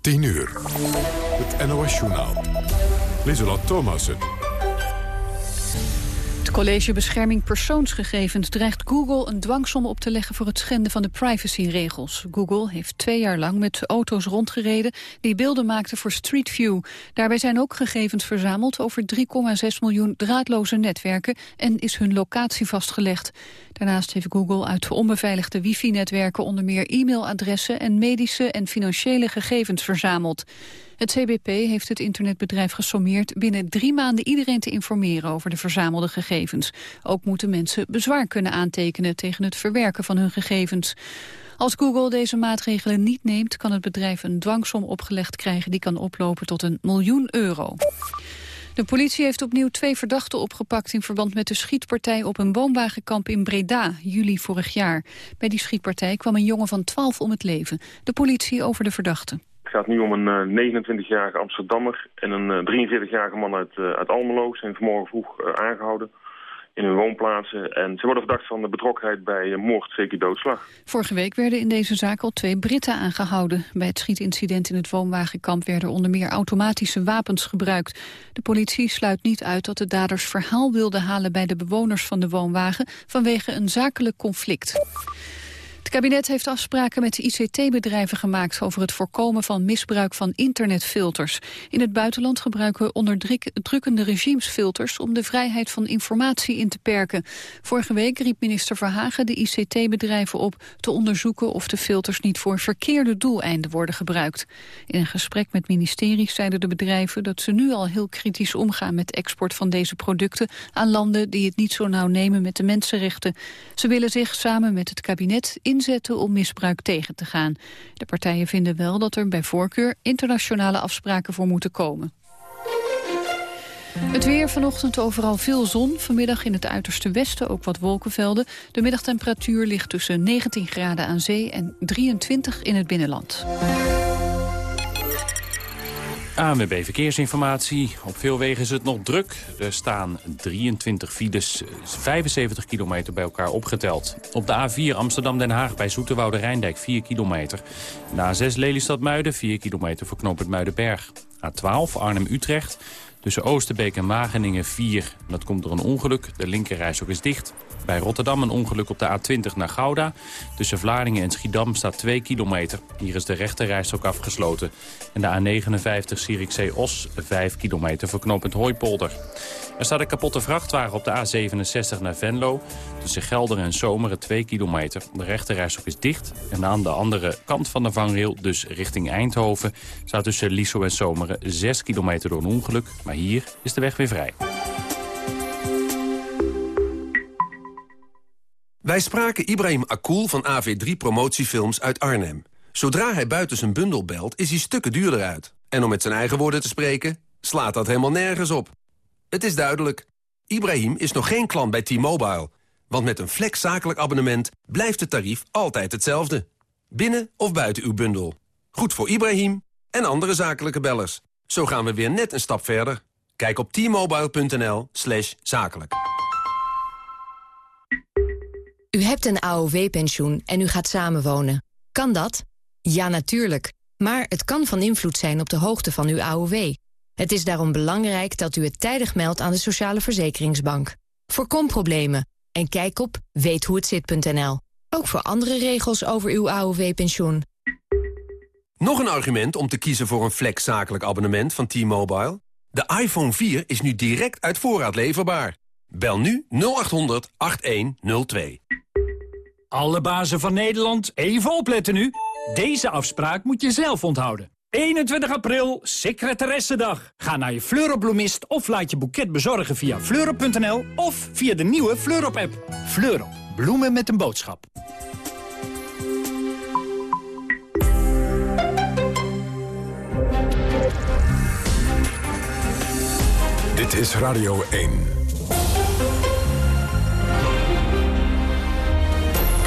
10 uur. Het NOS-journaal. Lieselot Thomassen. College Bescherming Persoonsgegevens dreigt Google een dwangsom op te leggen voor het schenden van de privacyregels. Google heeft twee jaar lang met auto's rondgereden die beelden maakten voor Street View. Daarbij zijn ook gegevens verzameld over 3,6 miljoen draadloze netwerken en is hun locatie vastgelegd. Daarnaast heeft Google uit onbeveiligde wifi-netwerken onder meer e-mailadressen en medische en financiële gegevens verzameld. Het CBP heeft het internetbedrijf gesommeerd binnen drie maanden iedereen te informeren over de verzamelde gegevens. Ook moeten mensen bezwaar kunnen aantekenen tegen het verwerken van hun gegevens. Als Google deze maatregelen niet neemt, kan het bedrijf een dwangsom opgelegd krijgen die kan oplopen tot een miljoen euro. De politie heeft opnieuw twee verdachten opgepakt in verband met de schietpartij op een woonwagenkamp in Breda, juli vorig jaar. Bij die schietpartij kwam een jongen van 12 om het leven. De politie over de verdachten. Gaat nu om een 29-jarige eh, Amsterdammer en een 43-jarige eh, man uit, uh, uit Almelo. Ze zijn vanmorgen vroeg aangehouden in hun woonplaatsen. En ze worden verdacht van de betrokkenheid bij moord, zeker doodslag. Vorige week werden in deze zaak al twee Britten aangehouden. Bij het schietincident in het woonwagenkamp werden onder meer automatische wapens gebruikt. De politie sluit niet uit dat de daders verhaal wilden halen bij de bewoners van de woonwagen vanwege een zakelijk conflict. Het kabinet heeft afspraken met ICT-bedrijven gemaakt over het voorkomen van misbruik van internetfilters. In het buitenland gebruiken onderdrukkende regimes filters om de vrijheid van informatie in te perken. Vorige week riep minister Verhagen de ICT-bedrijven op te onderzoeken of de filters niet voor verkeerde doeleinden worden gebruikt. In een gesprek met ministeries zeiden de bedrijven dat ze nu al heel kritisch omgaan met export van deze producten aan landen die het niet zo nauw nemen met de mensenrechten. Ze willen zich samen met het kabinet in inzetten om misbruik tegen te gaan. De partijen vinden wel dat er bij voorkeur internationale afspraken voor moeten komen. Het weer vanochtend overal veel zon. Vanmiddag in het uiterste westen ook wat wolkenvelden. De middagtemperatuur ligt tussen 19 graden aan zee en 23 in het binnenland. ANWB Verkeersinformatie. Op veel wegen is het nog druk. Er staan 23 files, 75 kilometer bij elkaar opgeteld. Op de A4 Amsterdam-Den Haag bij Zoeterwoude Rijndijk 4 kilometer. De A6 Lelystad-Muiden 4 kilometer voor knooppunt Muidenberg. A12 Arnhem-Utrecht Tussen Oosterbeek en Wageningen 4. Dat komt door een ongeluk. De linkerreis ook is dicht. Bij Rotterdam een ongeluk op de A20 naar Gouda. Tussen Vlaardingen en Schiedam staat 2 kilometer. Hier is de rechterreis ook afgesloten. En de A59 Zierikzee-Os 5 kilometer voor knooppunt Hooipolder. Er staat een kapotte vrachtwagen op de A67 naar Venlo. Tussen Gelder en Zomeren 2 kilometer. De rechterrijstok is dicht. En aan de andere kant van de vangrail, dus richting Eindhoven... staat tussen Liso en Zomeren 6 kilometer door een ongeluk. Maar hier is de weg weer vrij. Wij spraken Ibrahim Akul van AV3 Promotiefilms uit Arnhem. Zodra hij buiten zijn bundel belt, is hij stukken duurder uit. En om met zijn eigen woorden te spreken, slaat dat helemaal nergens op. Het is duidelijk. Ibrahim is nog geen klant bij T-Mobile. Want met een flex zakelijk abonnement blijft het tarief altijd hetzelfde. Binnen of buiten uw bundel. Goed voor Ibrahim en andere zakelijke bellers. Zo gaan we weer net een stap verder. Kijk op t-mobile.nl zakelijk. U hebt een AOW-pensioen en u gaat samenwonen. Kan dat? Ja, natuurlijk. Maar het kan van invloed zijn op de hoogte van uw AOW. Het is daarom belangrijk dat u het tijdig meldt aan de Sociale Verzekeringsbank. Voorkom problemen en kijk op weethoehetzit.nl. Ook voor andere regels over uw AOW-pensioen. Nog een argument om te kiezen voor een flex zakelijk abonnement van T-Mobile? De iPhone 4 is nu direct uit voorraad leverbaar. Bel nu 0800 8102. Alle bazen van Nederland, even opletten nu. Deze afspraak moet je zelf onthouden. 21 april, secretaressendag. Ga naar je Fleurop of laat je boeket bezorgen via fleurop.nl of via de nieuwe Fleurop-app. Fleurop, bloemen met een boodschap. Dit is Radio 1.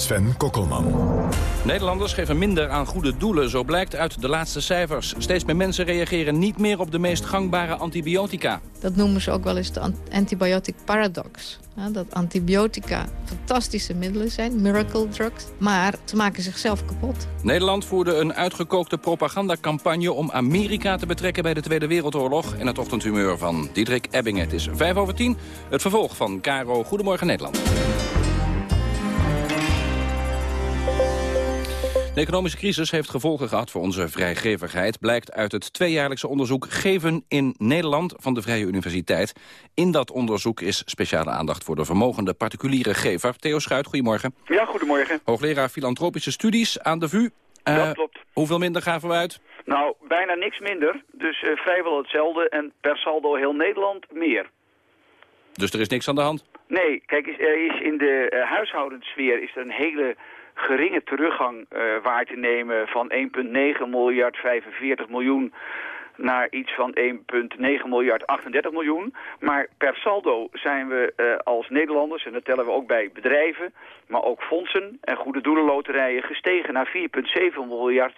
Sven Kokkelman. Nederlanders geven minder aan goede doelen, zo blijkt uit de laatste cijfers. Steeds meer mensen reageren niet meer op de meest gangbare antibiotica. Dat noemen ze ook wel eens de antibiotic paradox. dat antibiotica fantastische middelen zijn, miracle drugs, maar ze maken zichzelf kapot. Nederland voerde een uitgekookte propagandacampagne om Amerika te betrekken bij de Tweede Wereldoorlog. En het ochtendhumeur van Diederik Ebbing. Het is 5 over 10, het vervolg van Caro Goedemorgen Nederland. De economische crisis heeft gevolgen gehad voor onze vrijgevigheid... blijkt uit het tweejaarlijkse onderzoek Geven in Nederland van de Vrije Universiteit. In dat onderzoek is speciale aandacht voor de vermogende particuliere gever. Theo Schuit, goedemorgen. Ja, goedemorgen. Hoogleraar Filantropische Studies aan de VU. Uh, dat klopt. Hoeveel minder gaven we uit? Nou, bijna niks minder. Dus uh, vrijwel hetzelfde en per saldo heel Nederland meer. Dus er is niks aan de hand? Nee, kijk, er is in de uh, huishoudensfeer is er een hele geringe teruggang uh, waar te nemen van 1,9 miljard 45 miljoen naar iets van 1,9 miljard 38 miljoen. Maar per saldo zijn we uh, als Nederlanders, en dat tellen we ook bij bedrijven... maar ook fondsen en goede doelenloterijen gestegen naar 4,7 miljard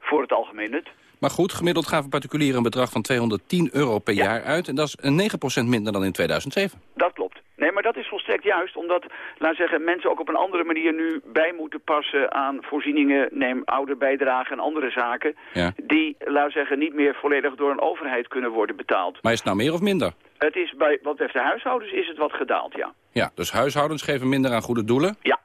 voor het algemeen nut. Maar goed, gemiddeld gaven particulieren een bedrag van 210 euro per ja. jaar uit... en dat is 9% minder dan in 2007. Dat klopt. Nee, maar dat is volstrekt juist, omdat, laat zeggen, mensen ook op een andere manier nu bij moeten passen aan voorzieningen, neem ouderbijdragen en andere zaken, ja. die, laat zeggen, niet meer volledig door een overheid kunnen worden betaald. Maar is het nou meer of minder? Het is bij, wat betreft de huishoudens is het wat gedaald, ja. Ja, dus huishoudens geven minder aan goede doelen? Ja,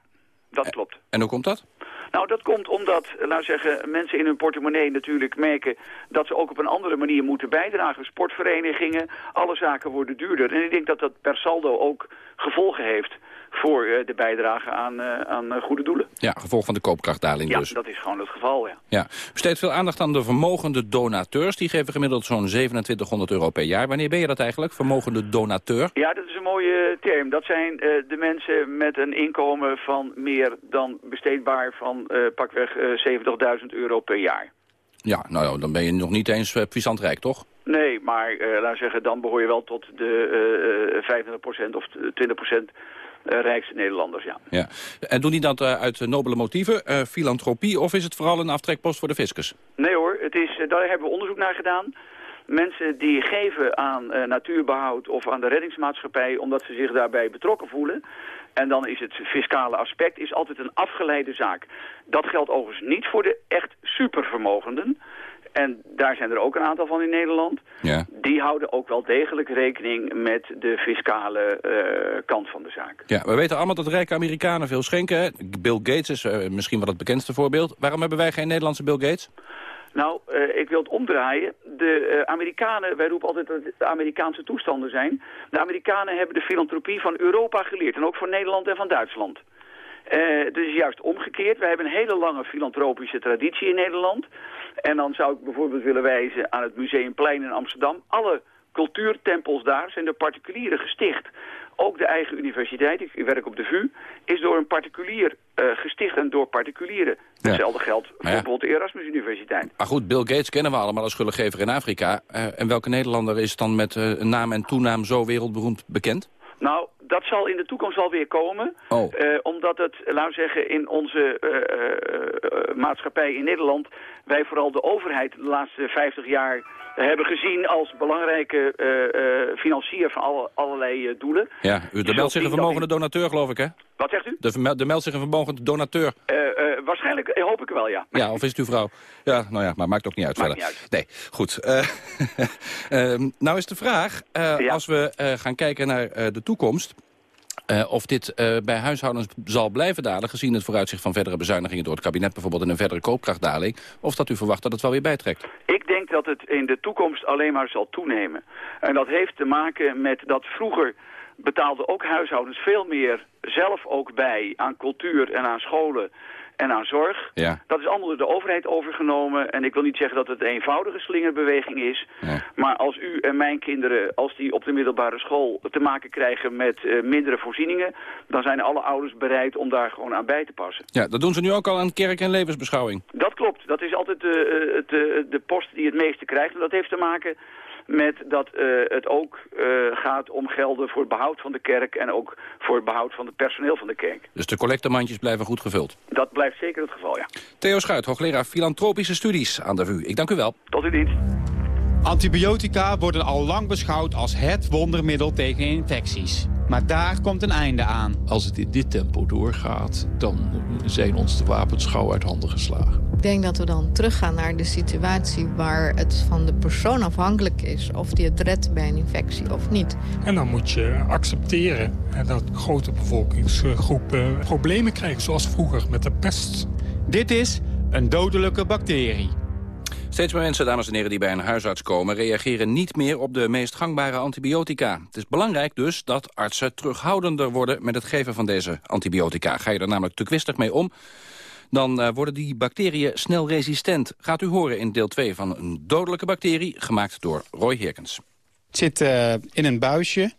dat klopt. En hoe komt dat? Nou, dat komt omdat, laat zeggen, mensen in hun portemonnee natuurlijk merken dat ze ook op een andere manier moeten bijdragen. Sportverenigingen, alle zaken worden duurder. En ik denk dat dat per saldo ook gevolgen heeft voor uh, de bijdrage aan, uh, aan uh, goede doelen. Ja, gevolg van de koopkrachtdaling ja, dus. dat is gewoon het geval, ja. ja. Besteedt veel aandacht aan de vermogende donateurs. Die geven gemiddeld zo'n 2700 euro per jaar. Wanneer ben je dat eigenlijk, vermogende donateur? Ja, dat is een mooie term. Dat zijn de mensen met een inkomen van meer dan besteedbaar van pakweg 70.000 euro per jaar. Ja, nou dan ben je nog niet eens puissant rijk, toch? Nee, maar uh, laat zeggen, dan behoor je wel tot de uh, 25% of 20% uh, rijkste Nederlanders, ja. ja. En doen die dat uh, uit nobele motieven, uh, filantropie, of is het vooral een aftrekpost voor de fiscus? Nee hoor, het is, daar hebben we onderzoek naar gedaan. Mensen die geven aan natuurbehoud of aan de reddingsmaatschappij omdat ze zich daarbij betrokken voelen. En dan is het fiscale aspect is altijd een afgeleide zaak. Dat geldt overigens niet voor de echt supervermogenden. En daar zijn er ook een aantal van in Nederland. Ja. Die houden ook wel degelijk rekening met de fiscale uh, kant van de zaak. Ja, we weten allemaal dat rijke Amerikanen veel schenken. Bill Gates is uh, misschien wel het bekendste voorbeeld. Waarom hebben wij geen Nederlandse Bill Gates? Nou, uh, ik wil het omdraaien. De Amerikanen, wij roepen altijd dat het de Amerikaanse toestanden zijn. De Amerikanen hebben de filantropie van Europa geleerd. En ook van Nederland en van Duitsland. Uh, het is juist omgekeerd. Wij hebben een hele lange filantropische traditie in Nederland. En dan zou ik bijvoorbeeld willen wijzen aan het Museumplein in Amsterdam. Alle cultuurtempels daar zijn door particulieren gesticht. Ook de eigen universiteit, ik werk op de VU, is door een particulier uh, gesticht en door particulieren. Ja. Hetzelfde geldt voor ja. bijvoorbeeld de Erasmus Universiteit. Maar goed, Bill Gates kennen we allemaal als schuldengever in Afrika. Uh, en welke Nederlander is dan met uh, naam en toenaam zo wereldberoemd bekend? Nou, dat zal in de toekomst wel weer komen. Oh. Uh, omdat het, laten we zeggen, in onze uh, uh, maatschappij in Nederland... wij vooral de overheid de laatste 50 jaar hebben gezien als belangrijke financier van alle, allerlei doelen. Ja, u de meldt zich een vermogende donateur, geloof ik, hè? Wat zegt u? De, de meldt zich een vermogende donateur. Waarschijnlijk, hoop ik wel, ja. Ja, of is het uw vrouw? Ja, nou ja, maar maakt ook niet uit maakt verder. Niet uit. Nee, goed. uh, nou is de vraag, uh, ja. als we uh, gaan kijken naar de toekomst... Uh, of dit uh, bij huishoudens zal blijven dalen... gezien het vooruitzicht van verdere bezuinigingen door het kabinet... bijvoorbeeld in een verdere koopkrachtdaling... of dat u verwacht dat het wel weer bijtrekt? Ik denk dat het in de toekomst alleen maar zal toenemen. En dat heeft te maken met dat vroeger betaalden ook huishoudens veel meer zelf ook bij aan cultuur en aan scholen en aan zorg. Ja. Dat is allemaal door de overheid overgenomen. En ik wil niet zeggen dat het een eenvoudige slingerbeweging is. Maar als u en mijn kinderen, als die op de middelbare school te maken krijgen met uh, mindere voorzieningen... dan zijn alle ouders bereid om daar gewoon aan bij te passen. Ja, dat doen ze nu ook al aan kerk- en levensbeschouwing. Dat klopt. Dat is altijd de, de, de post die het meeste krijgt. En dat heeft te maken met dat het ook gaat om gelden voor het behoud van de kerk... en ook voor het behoud van het personeel van de kerk. Dus de collectemandjes blijven goed gevuld? Dat blijft zeker het geval, ja. Theo Schuit, hoogleraar filantropische studies aan de VU. Ik dank u wel. Tot uw dienst. Antibiotica worden al lang beschouwd als het wondermiddel tegen infecties. Maar daar komt een einde aan. Als het in dit tempo doorgaat, dan zijn ons de wapens gauw uit handen geslagen. Ik denk dat we dan teruggaan naar de situatie waar het van de persoon afhankelijk is... of die het redt bij een infectie of niet. En dan moet je accepteren dat grote bevolkingsgroepen problemen krijgen... zoals vroeger met de pest. Dit is een dodelijke bacterie. Steeds meer mensen, dames en heren, die bij een huisarts komen... reageren niet meer op de meest gangbare antibiotica. Het is belangrijk dus dat artsen terughoudender worden... met het geven van deze antibiotica. Ga je er namelijk te kwistig mee om... dan uh, worden die bacteriën snel resistent. Gaat u horen in deel 2 van een dodelijke bacterie... gemaakt door Roy Herkens. Het zit uh, in een buisje.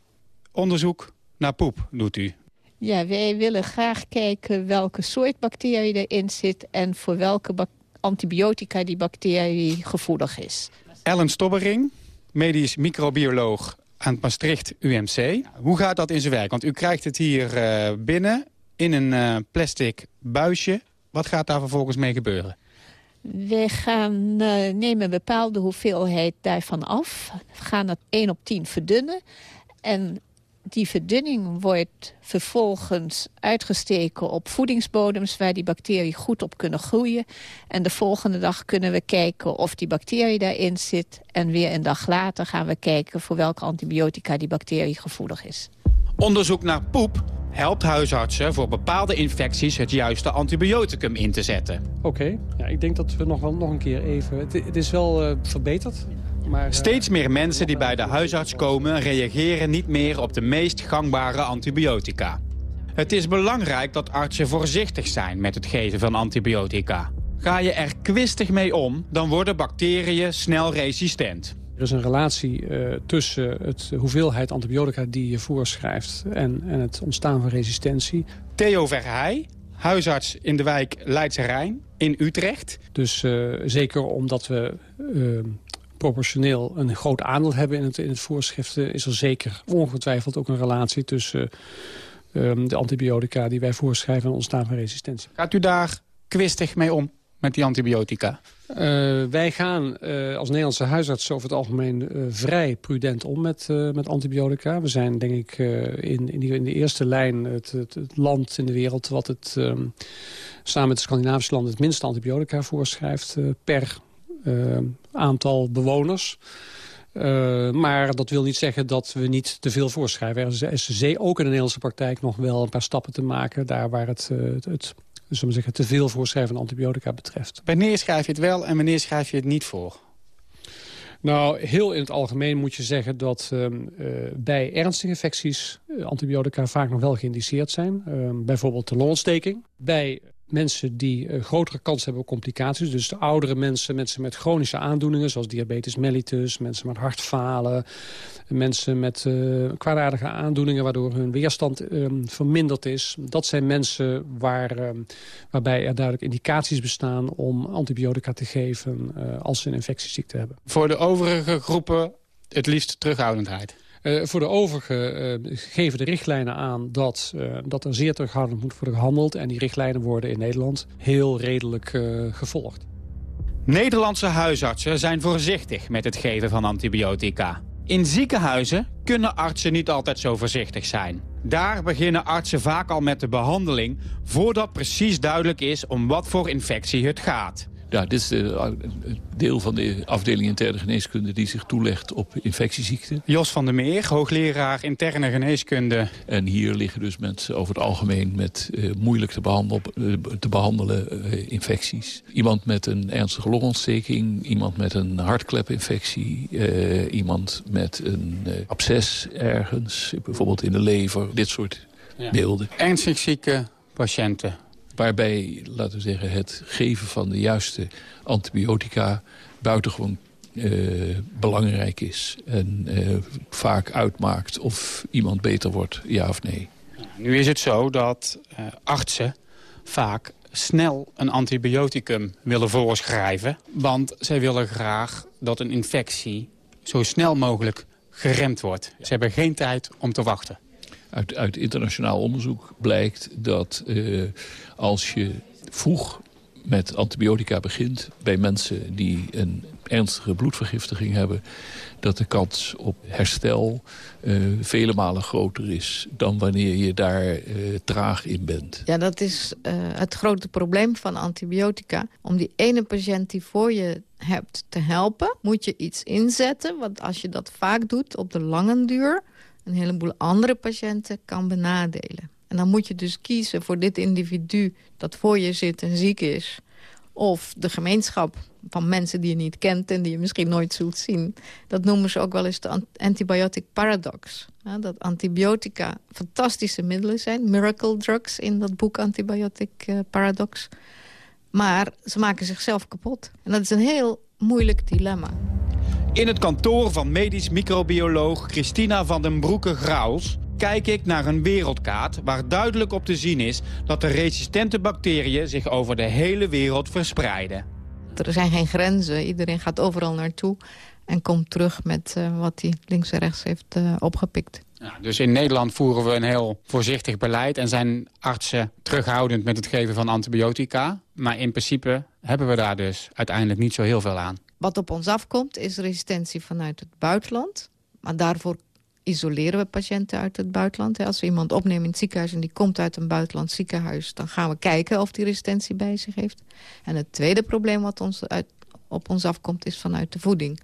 Onderzoek naar poep doet u. Ja, wij willen graag kijken welke soort bacterie erin zit... en voor welke bacterie antibiotica die bacterie gevoelig is. Ellen Stobbering, medisch microbioloog aan het Maastricht UMC. Hoe gaat dat in zijn werk? Want u krijgt het hier uh, binnen in een uh, plastic buisje. Wat gaat daar vervolgens mee gebeuren? We gaan uh, nemen een bepaalde hoeveelheid daarvan af. We gaan het 1 op 10 verdunnen. En die verdunning wordt vervolgens uitgesteken op voedingsbodems... waar die bacteriën goed op kunnen groeien. En de volgende dag kunnen we kijken of die bacterie daarin zit. En weer een dag later gaan we kijken voor welke antibiotica die bacterie gevoelig is. Onderzoek naar poep helpt huisartsen voor bepaalde infecties het juiste antibioticum in te zetten. Oké, ja, ik denk dat we nog, wel, nog een keer even... Het, het is wel uh, verbeterd. Maar, uh... Steeds meer mensen die bij de huisarts komen... reageren niet meer op de meest gangbare antibiotica. Het is belangrijk dat artsen voorzichtig zijn met het geven van antibiotica. Ga je er kwistig mee om, dan worden bacteriën snel resistent. Er is een relatie uh, tussen het hoeveelheid antibiotica die je voorschrijft... En, en het ontstaan van resistentie. Theo Verheij, huisarts in de wijk Leidse Rijn in Utrecht. Dus uh, zeker omdat we uh, proportioneel een groot aandeel hebben in het, in het voorschriften... is er zeker ongetwijfeld ook een relatie tussen um, de antibiotica die wij voorschrijven... en ontstaan van resistentie. Gaat u daar kwistig mee om? met die antibiotica? Uh, wij gaan uh, als Nederlandse huisarts over het algemeen uh, vrij prudent om met, met antibiotica. We zijn denk ik in, in, die, in de eerste lijn het, het, het, land in de wereld... wat het um, samen met de Scandinavische landen het minste antibiotica voorschrijft... per aantal bewoners. Uh, maar dat wil niet zeggen dat we niet te veel voorschrijven. Er is ook in de Nederlandse praktijk nog wel een paar stappen te maken... daar waar het, het, het dus om zeggen, te veel voorschrijven van antibiotica betreft. Wanneer schrijf je het wel en wanneer schrijf je het niet voor? Nou, heel in het algemeen moet je zeggen dat uh, bij ernstige infecties antibiotica vaak nog wel geïndiceerd zijn. Uh, bijvoorbeeld de longontsteking. Bij mensen die uh, grotere kans hebben op complicaties. Dus de oudere mensen, mensen met chronische aandoeningen... zoals diabetes mellitus, mensen met hartfalen... mensen met uh, kwaadaardige aandoeningen... waardoor hun weerstand um, verminderd is. Dat zijn mensen waar, um, waarbij er duidelijk indicaties bestaan... om antibiotica te geven uh, als ze een infectieziekte hebben. Voor de overige groepen het liefst terughoudendheid? Uh, voor de overige uh, geven de richtlijnen aan dat, uh, dat er zeer terughoudend moet worden gehandeld. En die richtlijnen worden in Nederland heel redelijk gevolgd. Nederlandse huisartsen zijn voorzichtig met het geven van antibiotica. In ziekenhuizen kunnen artsen niet altijd zo voorzichtig zijn. Daar beginnen artsen vaak al met de behandeling... voordat precies duidelijk is om wat voor infectie het gaat. Ja, dit is een deel van de afdeling interne geneeskunde die zich toelegt op infectieziekten. Jos van der Meer, hoogleraar interne geneeskunde. En hier liggen dus mensen over het algemeen met uh, moeilijk te, behandel, uh, te behandelen uh, infecties. Iemand met een ernstige longontsteking, iemand met een hartklepinfectie, iemand met een absces ergens, bijvoorbeeld in de lever, dit soort ja. beelden. Ernstig zieke patiënten. Waarbij, laten we zeggen, het geven van de juiste antibiotica buitengewoon uh, belangrijk is. En uh, vaak uitmaakt of iemand beter wordt, ja of nee. Nu is het zo dat uh, artsen vaak snel een antibioticum willen voorschrijven. Want zij willen graag dat een infectie zo snel mogelijk geremd wordt. Ze hebben geen tijd om te wachten. Uit, uit internationaal onderzoek blijkt dat uh, als je vroeg met antibiotica begint... bij mensen die een ernstige bloedvergiftiging hebben... dat de kans op herstel uh, vele malen groter is... dan wanneer je daar uh, traag in bent. Ja, dat is het grote probleem van antibiotica. Om die ene patiënt die voor je hebt te helpen... moet je iets inzetten, want als je dat vaak doet op de lange duur... een heleboel andere patiënten kan benadelen. En dan moet je dus kiezen voor dit individu dat voor je zit en ziek is... of de gemeenschap van mensen die je niet kent en die je misschien nooit zult zien. Dat noemen ze ook wel eens de antibiotic paradox. Ja, dat antibiotica fantastische middelen zijn, miracle drugs in dat boek Antibiotic uh, Paradox. Maar ze maken zichzelf kapot. En dat is een heel moeilijk dilemma. In het kantoor van medisch microbioloog Christina van den Broeke-Grauws kijk ik naar een wereldkaart waar duidelijk op te zien is dat de resistente bacteriën zich over de hele wereld verspreiden. Er zijn geen grenzen, iedereen gaat overal naartoe en komt terug met uh, wat hij links en rechts heeft uh, opgepikt. Ja, dus in Nederland voeren we een heel voorzichtig beleid... en zijn artsen terughoudend met het geven van antibiotica. Maar in principe hebben we daar dus uiteindelijk niet zo heel veel aan. Wat op ons afkomt is resistentie vanuit het buitenland. Maar daarvoor isoleren we patiënten uit het buitenland. Als we iemand opnemen in het ziekenhuis en die komt uit een buitenland ziekenhuis... dan gaan we kijken of die resistentie bij zich heeft. En het tweede probleem wat ons uit, op ons afkomt is vanuit de voeding.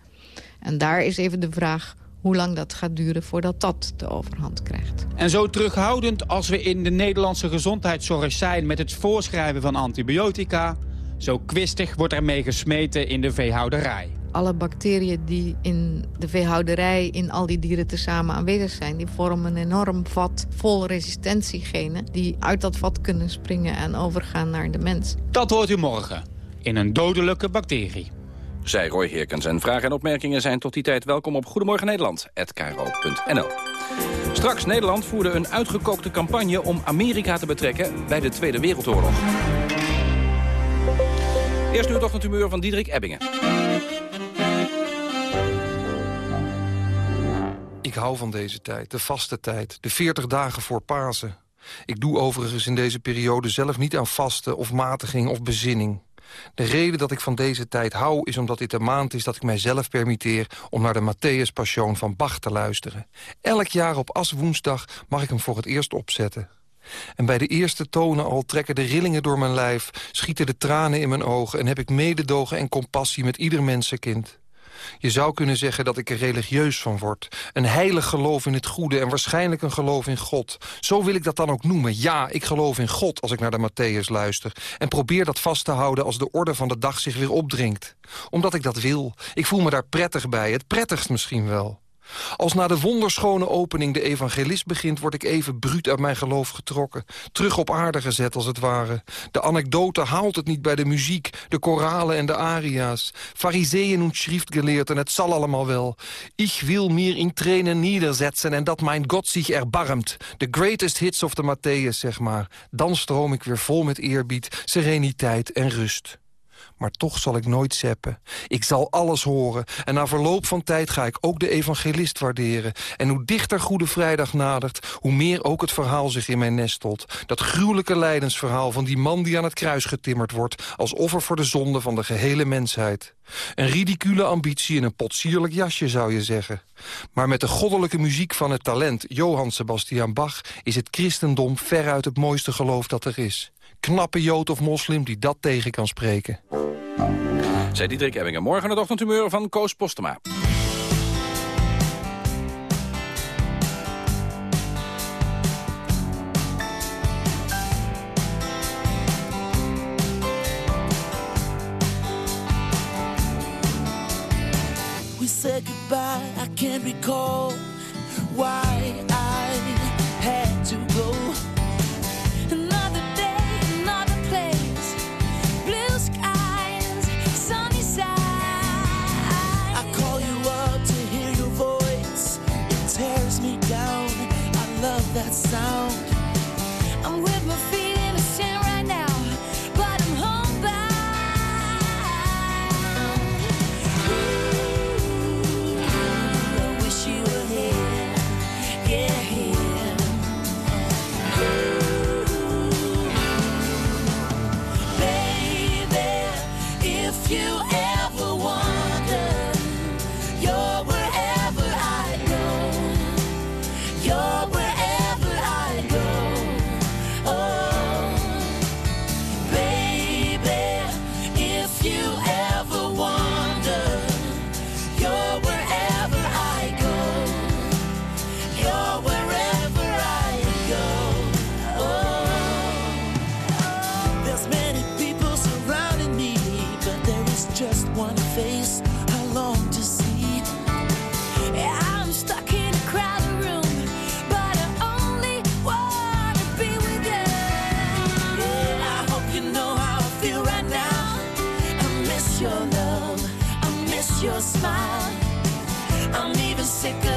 En daar is even de vraag hoe lang dat gaat duren voordat dat de overhand krijgt. En zo terughoudend als we in de Nederlandse gezondheidszorg zijn... met het voorschrijven van antibiotica... zo kwistig wordt er mee gesmeten in de veehouderij alle bacteriën die in de veehouderij in al die dieren tezamen aanwezig zijn... die vormen een enorm vat vol resistentiegenen... die uit dat vat kunnen springen en overgaan naar de mens. Dat hoort u morgen in een dodelijke bacterie. Zij Roy Heerkens en vragen en opmerkingen zijn tot die tijd welkom op Goedemorgen Nederland@kro.nl. Straks Nederland voerde een uitgekookte campagne om Amerika te betrekken bij de Tweede Wereldoorlog. Eerst nu het ochtendhumeur van Diederik Ebbingen. Ik hou van deze tijd, de vaste tijd, de 40 dagen voor Pasen. Ik doe overigens in deze periode zelf niet aan vasten of matiging of bezinning. De reden dat ik van deze tijd hou is omdat dit de maand is dat ik mijzelf permitteer om naar de Matthäus Passion van Bach te luisteren. Elk jaar op Aswoensdag mag ik hem voor het eerst opzetten. En bij de eerste tonen al trekken de rillingen door mijn lijf... schieten de tranen in mijn ogen... en heb ik mededogen en compassie met ieder mensenkind. Je zou kunnen zeggen dat ik er religieus van word. Een heilig geloof in het goede en waarschijnlijk een geloof in God. Zo wil ik dat dan ook noemen. Ja, ik geloof in God als ik naar de Matthäus luister. En probeer dat vast te houden als de orde van de dag zich weer opdringt. Omdat ik dat wil. Ik voel me daar prettig bij. Het prettigst misschien wel. Als na de wonderschone opening de evangelist begint... word ik even bruut uit mijn geloof getrokken. Terug op aarde gezet, als het ware. De anekdote haalt het niet bij de muziek, de koralen en de aria's. Fariseeën en schriftgeleerden, het zal allemaal wel. Ik wil meer in trainen nederzetten en dat mijn God zich erbarmt. The greatest hits of the Matthäus, zeg maar. Dan stroom ik weer vol met eerbied, sereniteit en rust maar toch zal ik nooit zeppen. Ik zal alles horen en na verloop van tijd ga ik ook de evangelist waarderen. En hoe dichter Goede Vrijdag nadert, hoe meer ook het verhaal zich in mij nestelt. Dat gruwelijke lijdensverhaal van die man die aan het kruis getimmerd wordt... als offer voor de zonde van de gehele mensheid. Een ridicule ambitie in een potsierlijk jasje, zou je zeggen. Maar met de goddelijke muziek van het talent Johann Sebastian Bach... is het christendom veruit het mooiste geloof dat er is knappe jood of moslim die dat tegen kan spreken. Zij Diederik Ebbingen. Morgen het ochtendhumeur van Koos Postema. We said goodbye, I can't recall why smile. I'm even sicker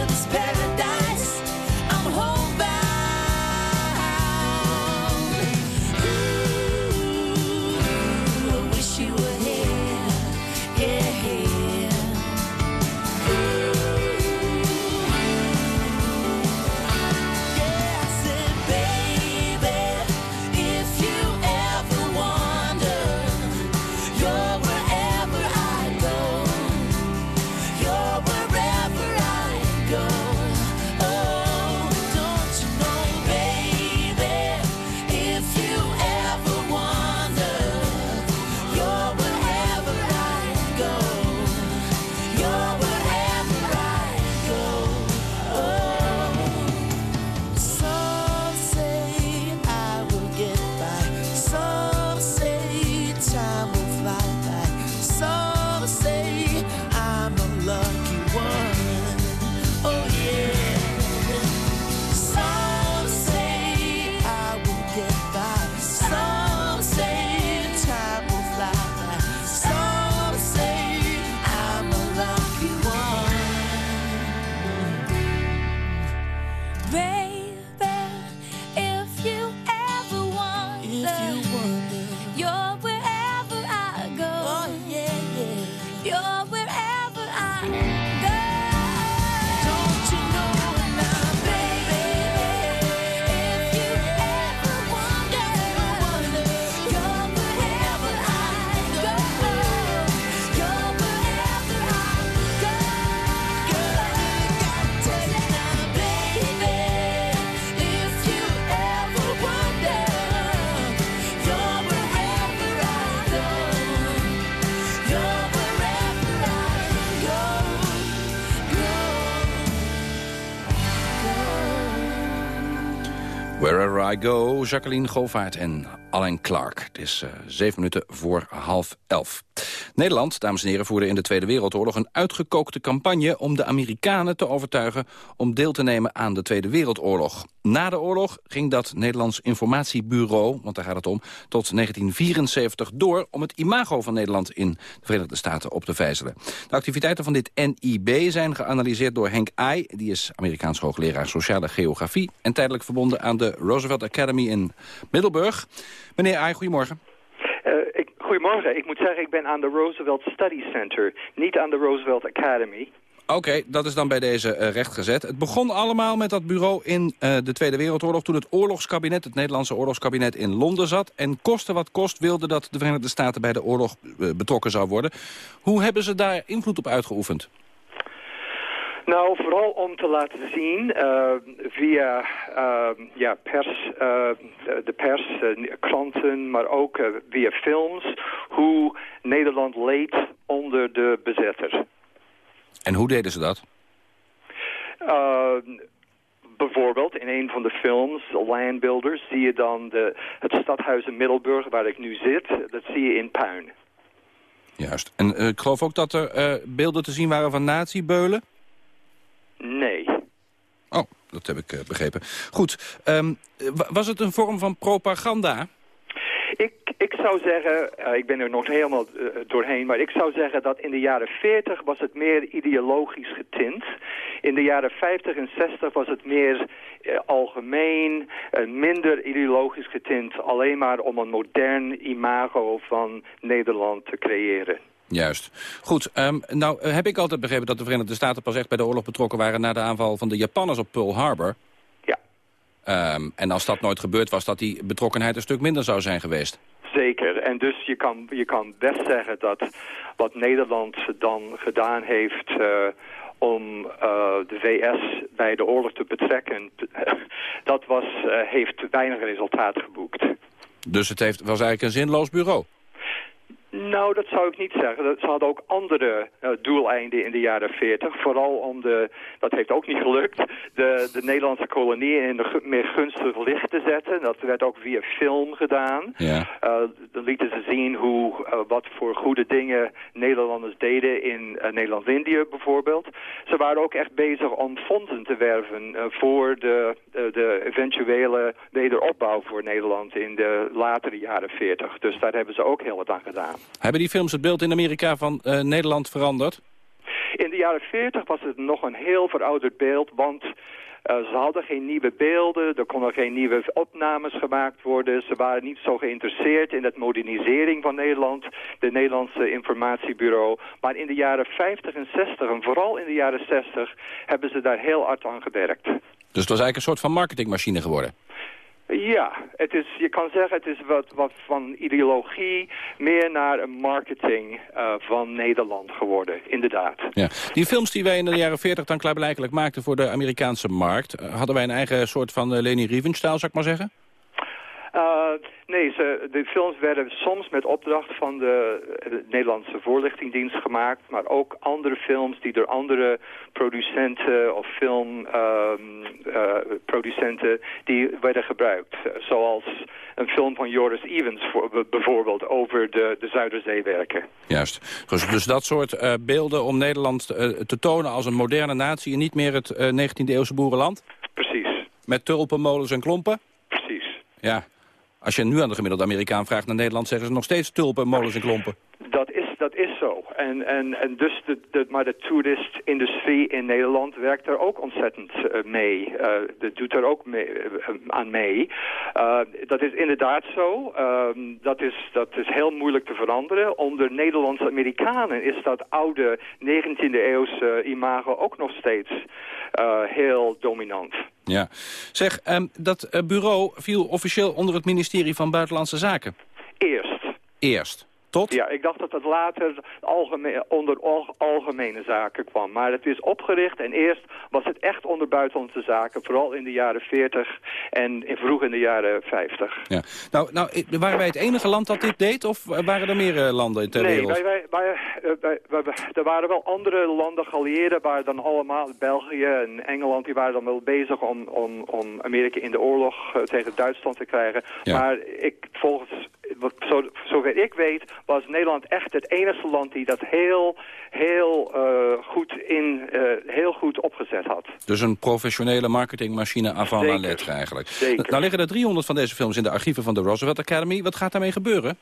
I Go, Jacqueline Govaert en Alain Clark. Het is uh, zeven minuten voor half elf. Nederland, dames en heren, voerde in de Tweede Wereldoorlog... een uitgekookte campagne om de Amerikanen te overtuigen... om deel te nemen aan de Tweede Wereldoorlog. Na de oorlog ging dat Nederlands Informatiebureau, want daar gaat het om... tot 1974 door om het imago van Nederland in de Verenigde Staten op te vijzelen. De activiteiten van dit NIB zijn geanalyseerd door Henk Ai... die is Amerikaans hoogleraar sociale geografie... en tijdelijk verbonden aan de Roosevelt Academy in Middelburg. Meneer Ai, goedemorgen. Uh, ik, goedemorgen. Ik moet zeggen, ik ben aan de Roosevelt Study Center, niet aan de Roosevelt Academy. Oké, dat is dan bij deze uh, rechtgezet. Het begon allemaal met dat bureau in uh, de Tweede Wereldoorlog... toen het oorlogskabinet, het Nederlandse oorlogskabinet in Londen zat... en koste wat kost wilde dat de Verenigde Staten bij de oorlog betrokken zou worden. Hoe hebben ze daar invloed op uitgeoefend? Nou, vooral om te laten zien uh, via uh, ja, pers, uh, de pers, kranten, maar ook via films, hoe Nederland leed onder de bezetter. En hoe deden ze dat? bijvoorbeeld in een van de films, Landbuilders, zie je dan de, het stadhuis in Middelburg waar ik nu zit. Dat zie je in puin. Juist. En ik geloof ook dat er beelden te zien waren van nazi-beulen? Nee. Oh, dat heb ik uh, begrepen. Goed, um, was het een vorm van propaganda? Ik, ik zou zeggen, uh, ik ben er nog helemaal uh, doorheen... maar ik zou zeggen dat in de jaren 40 was het meer ideologisch getint. In de jaren 50 en 60 was het meer algemeen, minder ideologisch getint... alleen maar om een modern imago van Nederland te creëren. Juist. Goed, um, nou heb ik altijd begrepen dat de Verenigde Staten pas echt bij de oorlog betrokken waren... na de aanval van de Japanners op Pearl Harbor. Ja. Um, en als dat nooit gebeurd was, dat die betrokkenheid een stuk minder zou zijn geweest. Zeker. En dus je kan, je kan best zeggen dat wat Nederland dan gedaan heeft... Uh, om uh, de VS bij de oorlog te betrekken... dat was, uh, heeft weinig resultaat geboekt. Dus het heeft, was eigenlijk een zinloos bureau? Nou, dat zou ik niet zeggen. Ze hadden ook andere uh, doeleinden in de jaren 40. Vooral om de, dat heeft ook niet gelukt, de, de Nederlandse koloniën in een meer gunstig licht te zetten. Dat werd ook via film gedaan. Ja. Uh, dan lieten ze zien hoe, uh, wat voor goede dingen Nederlanders deden in Nederland-Indië bijvoorbeeld. Ze waren ook echt bezig om fondsen te werven voor de, de eventuele wederopbouw voor Nederland in de latere jaren 40. Dus daar hebben ze ook heel wat aan gedaan. Hebben die films het beeld in Amerika van uh, Nederland veranderd? de jaren 40 was het nog een heel verouderd beeld, want uh, ze hadden geen nieuwe beelden, er konden geen nieuwe opnames gemaakt worden. Ze waren niet zo geïnteresseerd in de modernisering van Nederland, de Nederlandse informatiebureau. Maar in de jaren 50 en 60 en vooral in de jaren 60 hebben ze daar heel hard aan gewerkt. Dus het was eigenlijk een soort van marketingmachine geworden? Ja, het is, je kan zeggen het is wat, wat van ideologie meer naar een marketing uh, van Nederland geworden, inderdaad. Ja. Die films die wij in de jaren 40 dan klaarblijkelijk maakten voor de Amerikaanse markt... Eh, hadden wij een eigen soort van uh, Leni Riefenstahl, zou ik maar zeggen? Uh, nee, ze, de films werden soms met opdracht van de, de, Nederlandse voorlichtingdienst gemaakt. Maar ook andere films die door andere producenten of filmproducenten ehm, uh, die werden gebruikt. Zoals een film van Joris Evans voor, bijvoorbeeld over de, de Zuiderzeewerken. Juist. Dus, dus dat soort beelden om Nederland te tonen als een moderne natie... en niet meer het 19e-eeuwse boerenland? Precies. Met tulpen, molens en klompen? Precies. Ja. Als je nu aan de gemiddelde Amerikaan vraagt naar Nederland... zeggen ze nog steeds tulpen, molens en klompen. Dat is zo. En, en, en dus de, de, maar de toeristindustrie in Nederland werkt er ook ontzettend uh, mee. Uh, dat doet er ook mee, uh, aan mee. dat is inderdaad zo. Ehm, dat, is, dat is heel moeilijk te veranderen. Onder Nederlandse Amerikanen is dat oude 19e eeuwse imago ook nog steeds heel dominant. Ja. Zeg, um, dat bureau viel officieel onder het ministerie van Buitenlandse Zaken? Eerst. Eerst. Tot? Ja, ik dacht dat het later algemeen, onder al, algemene zaken kwam. Maar het is opgericht en eerst was het echt onder buitenlandse zaken. Vooral in de jaren 40 en in, vroeg in de jaren 50. Ja. Nou, nou, waren wij het enige land dat dit deed? Of waren er meer landen ter nee, wereld? Nee, wij, wij, wij, wij, er waren wel andere landen geallieerden. Waren dan allemaal, België en Engeland, die waren dan wel bezig om, om, om Amerika in de oorlog tegen Duitsland te krijgen. Ja. Maar ik, volgens wat, zo, zover ik weet, was Nederland echt het enige land die dat heel, heel, uh, goed, in, uh, heel goed opgezet had. Dus een professionele marketingmachine avant la lettre eigenlijk. Zeker. Nou liggen er 300 van deze films in de archieven van de Roosevelt Academy. Wat gaat daarmee gebeuren?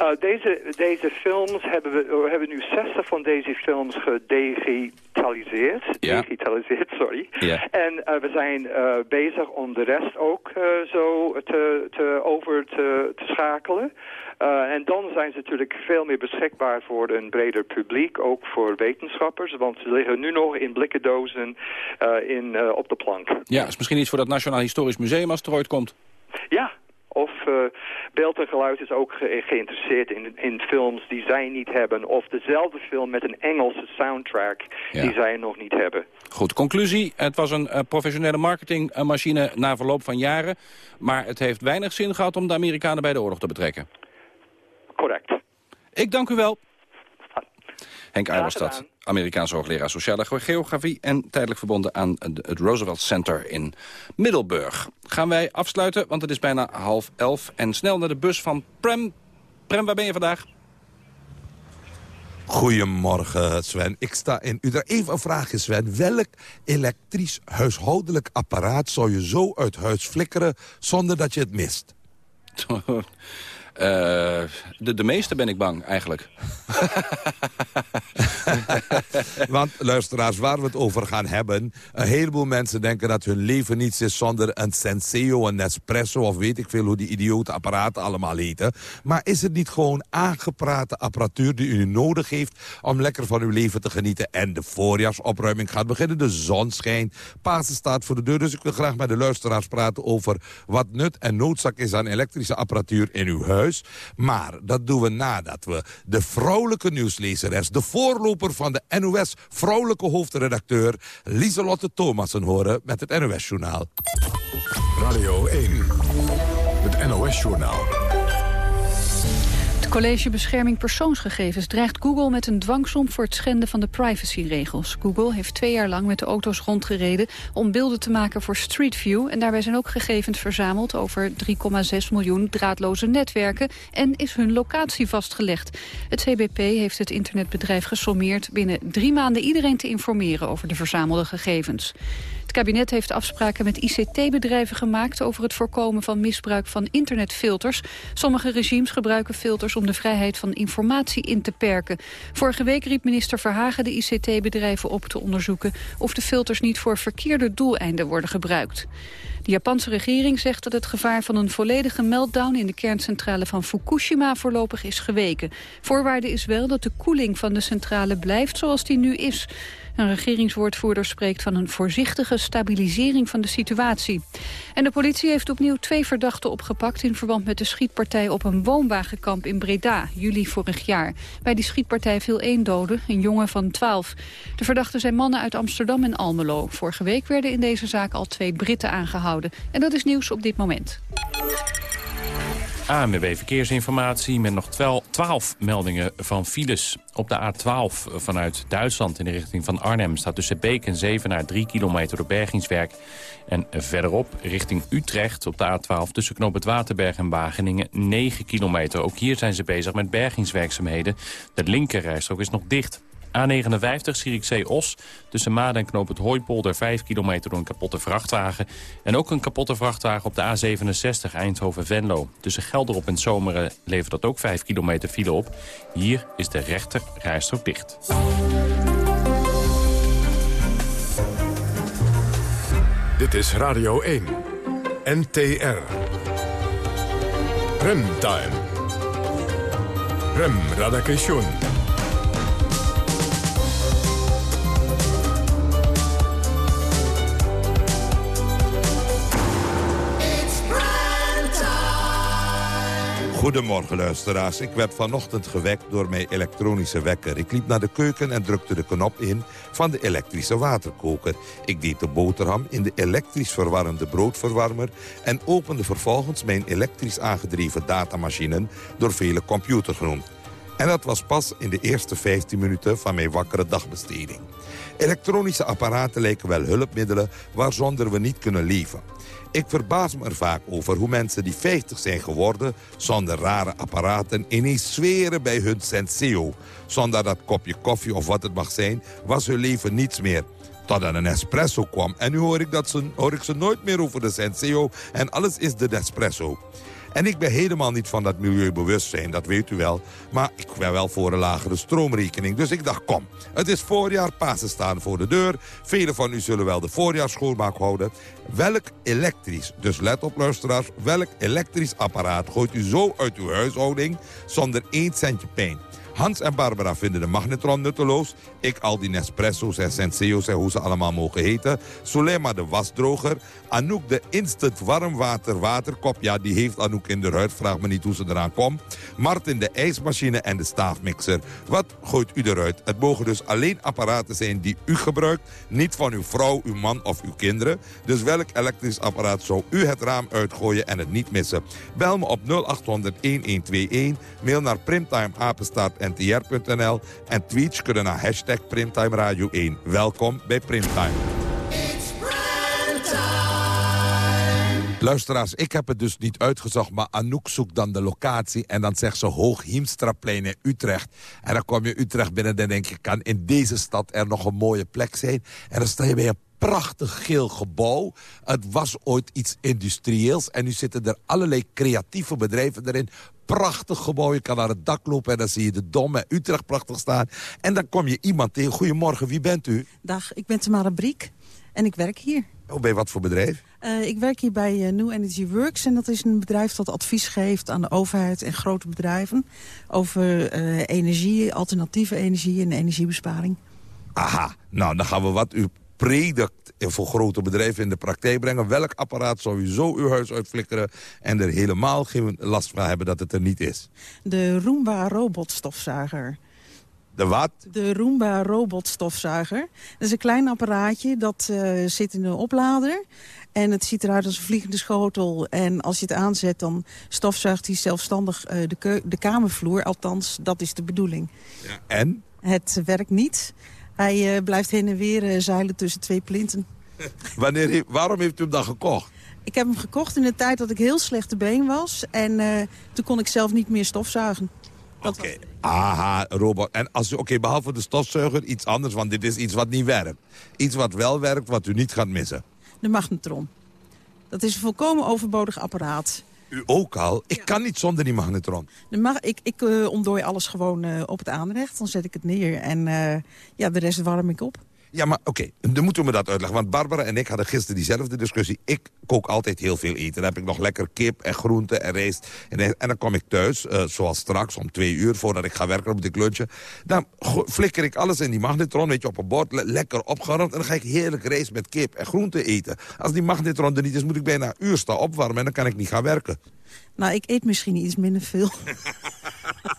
Uh, deze, deze films hebben we, we hebben nu 60 van deze films gedigitaliseerd. Ja. Digitaliseerd, sorry. Ja. En uh, we zijn uh, bezig om de rest ook zo te, te over te, te schakelen. en dan zijn ze natuurlijk veel meer beschikbaar voor een breder publiek, ook voor wetenschappers. Want ze liggen nu nog in blikken dozen in, op de plank. Ja, is misschien iets voor dat Nationaal Historisch Museum als het er ooit komt. Ja, of uh, beeld en geluid is ook ge geïnteresseerd in, in films die zij niet hebben. Of dezelfde film met een Engelse soundtrack Ja. die zij nog niet hebben. Goed, conclusie. Het was een uh, professionele marketingmachine na verloop van jaren. Maar het heeft weinig zin gehad om de Amerikanen bij de oorlog te betrekken. Correct. Ik dank u wel. Henk Graag Eilerstad, gedaan. Amerikaans hoogleraar sociale geografie... en tijdelijk verbonden aan het Roosevelt Center in Middelburg. Gaan wij afsluiten, want het is bijna half elf. En snel naar de bus van Prem. Prem, waar ben je vandaag? Goedemorgen Sven, ik sta in Utrecht. Even een vraagje Sven, welk elektrisch huishoudelijk apparaat zou je zo uit huis flikkeren zonder dat je het mist? Uh, de, de meeste ben ik bang, eigenlijk. Want luisteraars, waar we het over gaan hebben... een heleboel mensen denken dat hun leven niets is zonder een Senseo, een Nespresso... of weet ik veel hoe die idiote apparaten allemaal heten. Maar is het niet gewoon aangeprate apparatuur die u nodig heeft... om lekker van uw leven te genieten? En de voorjaarsopruiming gaat beginnen, de zon schijnt... Pasen staat voor de deur, dus ik wil graag met de luisteraars praten... over wat nut en noodzaak is aan elektrische apparatuur in uw huis... Maar dat doen we nadat we de vrouwelijke nieuwslezeres... de voorloper van de NOS vrouwelijke hoofdredacteur... Lieselotte Thomassen horen met het NOS-journaal. Radio 1, het NOS-journaal. College Bescherming Persoonsgegevens dreigt Google met een dwangsom voor het schenden van de privacyregels. Google heeft twee jaar lang met de auto's rondgereden om beelden te maken voor Street View. En daarbij zijn ook gegevens verzameld over 3,6 miljoen draadloze netwerken en is hun locatie vastgelegd. Het CBP heeft het internetbedrijf gesommeerd binnen drie maanden iedereen te informeren over de verzamelde gegevens. Het kabinet heeft afspraken met ICT-bedrijven gemaakt... over het voorkomen van misbruik van internetfilters. Sommige regimes gebruiken filters om de vrijheid van informatie in te perken. Vorige week riep minister Verhagen de ICT-bedrijven op te onderzoeken... of de filters niet voor verkeerde doeleinden worden gebruikt. De Japanse regering zegt dat het gevaar van een volledige meltdown in de kerncentrale van Fukushima voorlopig is geweken. Voorwaarde is wel dat de koeling van de centrale blijft zoals die nu is. Een regeringswoordvoerder spreekt van een voorzichtige stabilisering van de situatie. En de politie heeft opnieuw twee verdachten opgepakt... in verband met de schietpartij op een woonwagenkamp in Breda, juli vorig jaar. Bij die schietpartij viel één dode, een jongen van 12. De verdachten zijn mannen uit Amsterdam en Almelo. Vorige week werden in deze zaak al twee Britten aangehouden. En dat is nieuws op dit moment. ANWB Verkeersinformatie met nog 12 meldingen van files. Op de A12 vanuit Duitsland in de richting van Arnhem... staat tussen Beek en Zevenaar 3 kilometer door bergingswerk. En verderop richting Utrecht op de A12 tussen Knoop het Waterberg en Wageningen 9 kilometer. Ook hier zijn ze bezig met bergingswerkzaamheden. De linkerrijstrook is nog dicht. A59 Zierikzee-Os. Tussen Maden en Knoop het Hooipolder 5 kilometer door een kapotte vrachtwagen. En ook een kapotte vrachtwagen op de A67 Eindhoven-Venlo. Tussen Gelderop en Zomeren levert dat ook 5 kilometer file op. Hier is de rechter rijstrook dicht. Dit is Radio 1. NTR. Remtime. Rem Radakation. Goedemorgen luisteraars. Ik werd vanochtend gewekt door mijn elektronische wekker. Ik liep naar de keuken en drukte de knop in van de elektrische waterkoker. Ik deed de boterham in de elektrisch verwarmde broodverwarmer... en opende vervolgens mijn elektrisch aangedreven datamachine... door vele computer genoemd. En dat was pas in de eerste 15 minuten van mijn wakkere dagbesteding. Elektronische apparaten lijken wel hulpmiddelen waarzonder we niet kunnen leven. Ik verbaas me er vaak over hoe mensen die 50 zijn geworden... zonder rare apparaten ineens zweren bij hun senseo. Zonder dat kopje koffie of wat het mag zijn, was hun leven niets meer. Totdat een espresso kwam. En nu hoor ik, dat ze, hoor ik ze nooit meer over de senseo. En alles is de Nespresso. En ik ben helemaal niet van dat milieubewustzijn, dat weet u wel. Maar ik ben wel voor een lagere stroomrekening. Dus ik dacht, kom, het is voorjaar, Pasen staan voor de deur. Velen van u zullen wel de voorjaarsschoonmaak houden. Welk elektrisch, dus let op luisteraars... welk elektrisch apparaat gooit u zo uit uw huishouding... zonder één centje pijn? Hans en Barbara vinden de magnetron nutteloos. Ik al die Nespresso's en Senseo's en hoe ze allemaal mogen heten. Sulema de wasdroger. Anouk de instant warmwater waterkop. Ja, die heeft Anouk in de huid. Vraag me niet hoe ze eraan komt. Martin de ijsmachine en de staafmixer. Wat gooit u eruit? Het mogen dus alleen apparaten zijn die u gebruikt. Niet van uw vrouw, uw man of uw kinderen. Dus welk elektrisch apparaat zou u het raam uitgooien en het niet missen? Bel me op 0800-1121. Mail naar primtimeapenstaartntr.nl. En tweets kunnen naar hashtag Primtime Radio 1. Welkom bij Primtime. Luisteraars, ik heb het dus niet uitgezocht, maar Anouk zoekt dan de locatie... en dan zegt ze Hoog Hiemstraplein in Utrecht. En dan kom je Utrecht binnen en denk je... kan in deze stad er nog een mooie plek zijn? En dan sta je bij een prachtig geel gebouw. Het was ooit iets industrieels en nu zitten er allerlei creatieve bedrijven erin. Prachtig gebouw, je kan naar het dak lopen en dan zie je de Dom en Utrecht prachtig staan. En dan kom je iemand tegen. Goedemorgen, wie bent u? Dag, ik ben Tamara Briek en ik werk hier. Oh, bij wat voor bedrijf? Uh, ik werk hier bij uh, New Energy Works. En dat is een bedrijf dat advies geeft aan de overheid en grote bedrijven... over uh, energie, alternatieve energie en energiebesparing. Aha, nou dan gaan we wat u predikt voor grote bedrijven in de praktijk brengen. Welk apparaat zou u zo uw huis uitflikkeren... en er helemaal geen last van hebben dat het er niet is? De Roomba robotstofzuiger. De wat? De Roomba robotstofzuiger. Dat is een klein apparaatje dat uh, zit in een oplader. En het ziet eruit als een vliegende schotel. En als je het aanzet, dan stofzuigt hij zelfstandig uh, de, de kamervloer. Althans, dat is de bedoeling. Ja, en? Het werkt niet. Hij uh, blijft heen en weer uh, zeilen tussen twee plinten. Wanneer, waarom heeft u hem dan gekocht? Ik heb hem gekocht in de tijd dat ik heel slecht te been was. En uh, toen kon ik zelf niet meer stofzuigen. Oké, aha, robot. En als u, oké, behalve de stofzuiger, iets anders, want dit is iets wat niet werkt. Iets wat wel werkt, wat u niet gaat missen. De magnetron. Dat is een volkomen overbodig apparaat. U ook al? Ik kan niet zonder die magnetron. De mag, ik ik uh, ontdooi alles gewoon uh, op het aanrecht. Dan zet ik het neer en uh, ja, de rest warm ik op. Ja, maar oké, okay, dan moeten we me dat uitleggen. Want Barbara en ik hadden gisteren diezelfde discussie. Ik kook altijd heel veel eten. Dan heb ik nog lekker kip en groenten en rijst. En, en dan kom ik thuis, uh, zoals straks, om twee uur voordat ik ga werken, moet ik lunchen. Dan flikker ik alles in die magnetron, weet je, op een bord, le lekker opgeruimd. En dan ga ik heerlijk rijst met kip en groenten eten. Als die magnetron er niet is, moet ik bijna een uur staan opwarmen en dan kan ik niet gaan werken. Nou, ik eet misschien iets minder veel.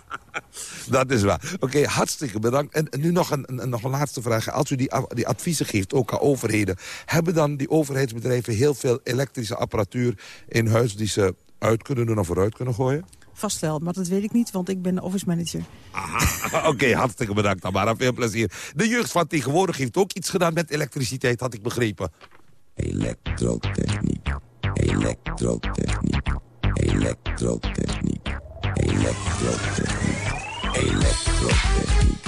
Dat is waar. Oké, okay, hartstikke bedankt. En, en nu nog een, een, nog een laatste vraag. Als u die, die adviezen geeft, ook aan overheden... hebben dan die overheidsbedrijven heel veel elektrische apparatuur in huis... die ze uit kunnen doen of vooruit kunnen gooien? Vast wel, maar dat weet ik niet, want ik ben de office manager. Oké, okay, hartstikke bedankt, Tamara. Veel plezier. De jeugd van tegenwoordig heeft ook iets gedaan met elektriciteit, had ik begrepen. Elektrotechniek. Elektrotechniek. Elektrotechniek. Elektrotechniek. Elektrotechniek.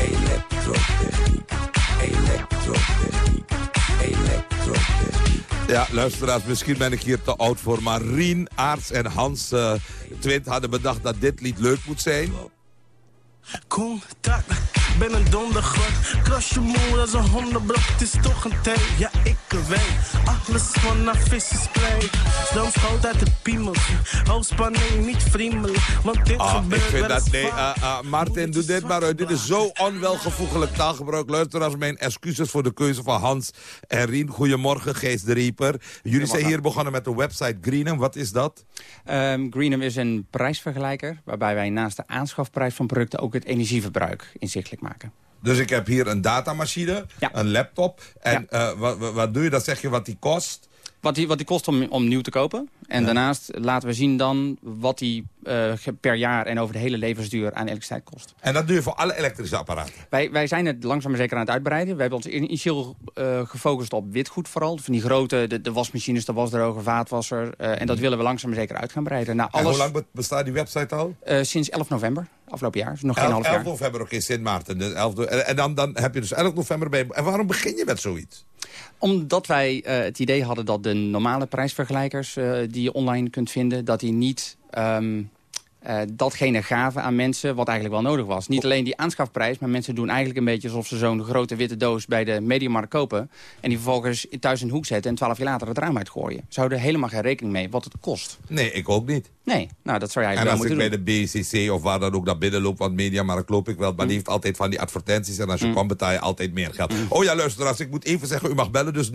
Elektrotechniek. Elektrotechniek. Elektrotechniek. Ja, luisteraars, misschien ben ik hier te oud voor. Maar Rien, Aarts en Hans uh, Twint hadden bedacht dat dit lied leuk moet zijn. Contact, ben een dondergod. Kras je moe als een hondenblok, het is toch een thee. Ja, ik weet, alles vanaf vissenspray. Dan schoot uit het piemeltje, hoogspanning niet vriendelijk. Want dit ah, gebeurt ik vind dat, nee, uh, uh, Martin, doe dit maar uit. Dit is zo onwelgevoegelijk taalgebruik. Luisteraars, mijn excuses voor de keuze van Hans en Rien. Goedemorgen, Geest de Rieper. Jullie zijn hier begonnen met de website Greenham. Wat is dat? Um, Greenham is een prijsvergelijker, waarbij wij naast de aanschafprijs van producten ook het energieverbruik inzichtelijk maken. Dus ik heb hier een datamachine, ja. een laptop. En ja. uh, wat, wat doe je? Dat zeg je wat die kost? Wat die, wat die kost om, om nieuw te kopen. En ja. daarnaast laten we zien dan wat die uh, per jaar en over de hele levensduur aan elektriciteit kost. En dat doe je voor alle elektrische apparaten? Wij, wij zijn het langzaam maar zeker aan het uitbreiden. We hebben ons initieel uh, gefocust op witgoed vooral. Van die grote, de, de wasmachines, de wasdroger, vaatwasser. En dat willen we langzaam maar zeker uit gaan breiden. Nou, alles, en hoe lang bestaat die website al? sinds 11 november, afgelopen jaar. Dus nog geen 11, half jaar. 11 november, oké, okay, Sint Maarten. Dus 11, en dan, dan heb je dus 11 november bij. En waarom begin je met zoiets? Omdat wij uh, het idee hadden dat de normale prijsvergelijkers... Uh, die je online kunt vinden, dat die niet... Um, uh, datgene gaven aan mensen wat eigenlijk wel nodig was. Niet alleen die aanschafprijs, maar mensen doen eigenlijk een beetje... alsof ze zo'n grote witte doos bij de Mediamarkt kopen... en die vervolgens thuis in een hoek zetten en twaalf jaar later het raam uitgooien. Ze houden helemaal geen rekening mee wat het kost. Nee, ik ook niet. Nee, nou dat zou jij En wel als ik bij de BCC of waar dan ook naar binnen loop, want Mediamarkt loop ik wel... maar die heeft altijd van die advertenties en als je Mm. komt betaal je altijd meer geld. Oh ja, luisteraars, ik moet even zeggen, u mag bellen, dus 0800-1121...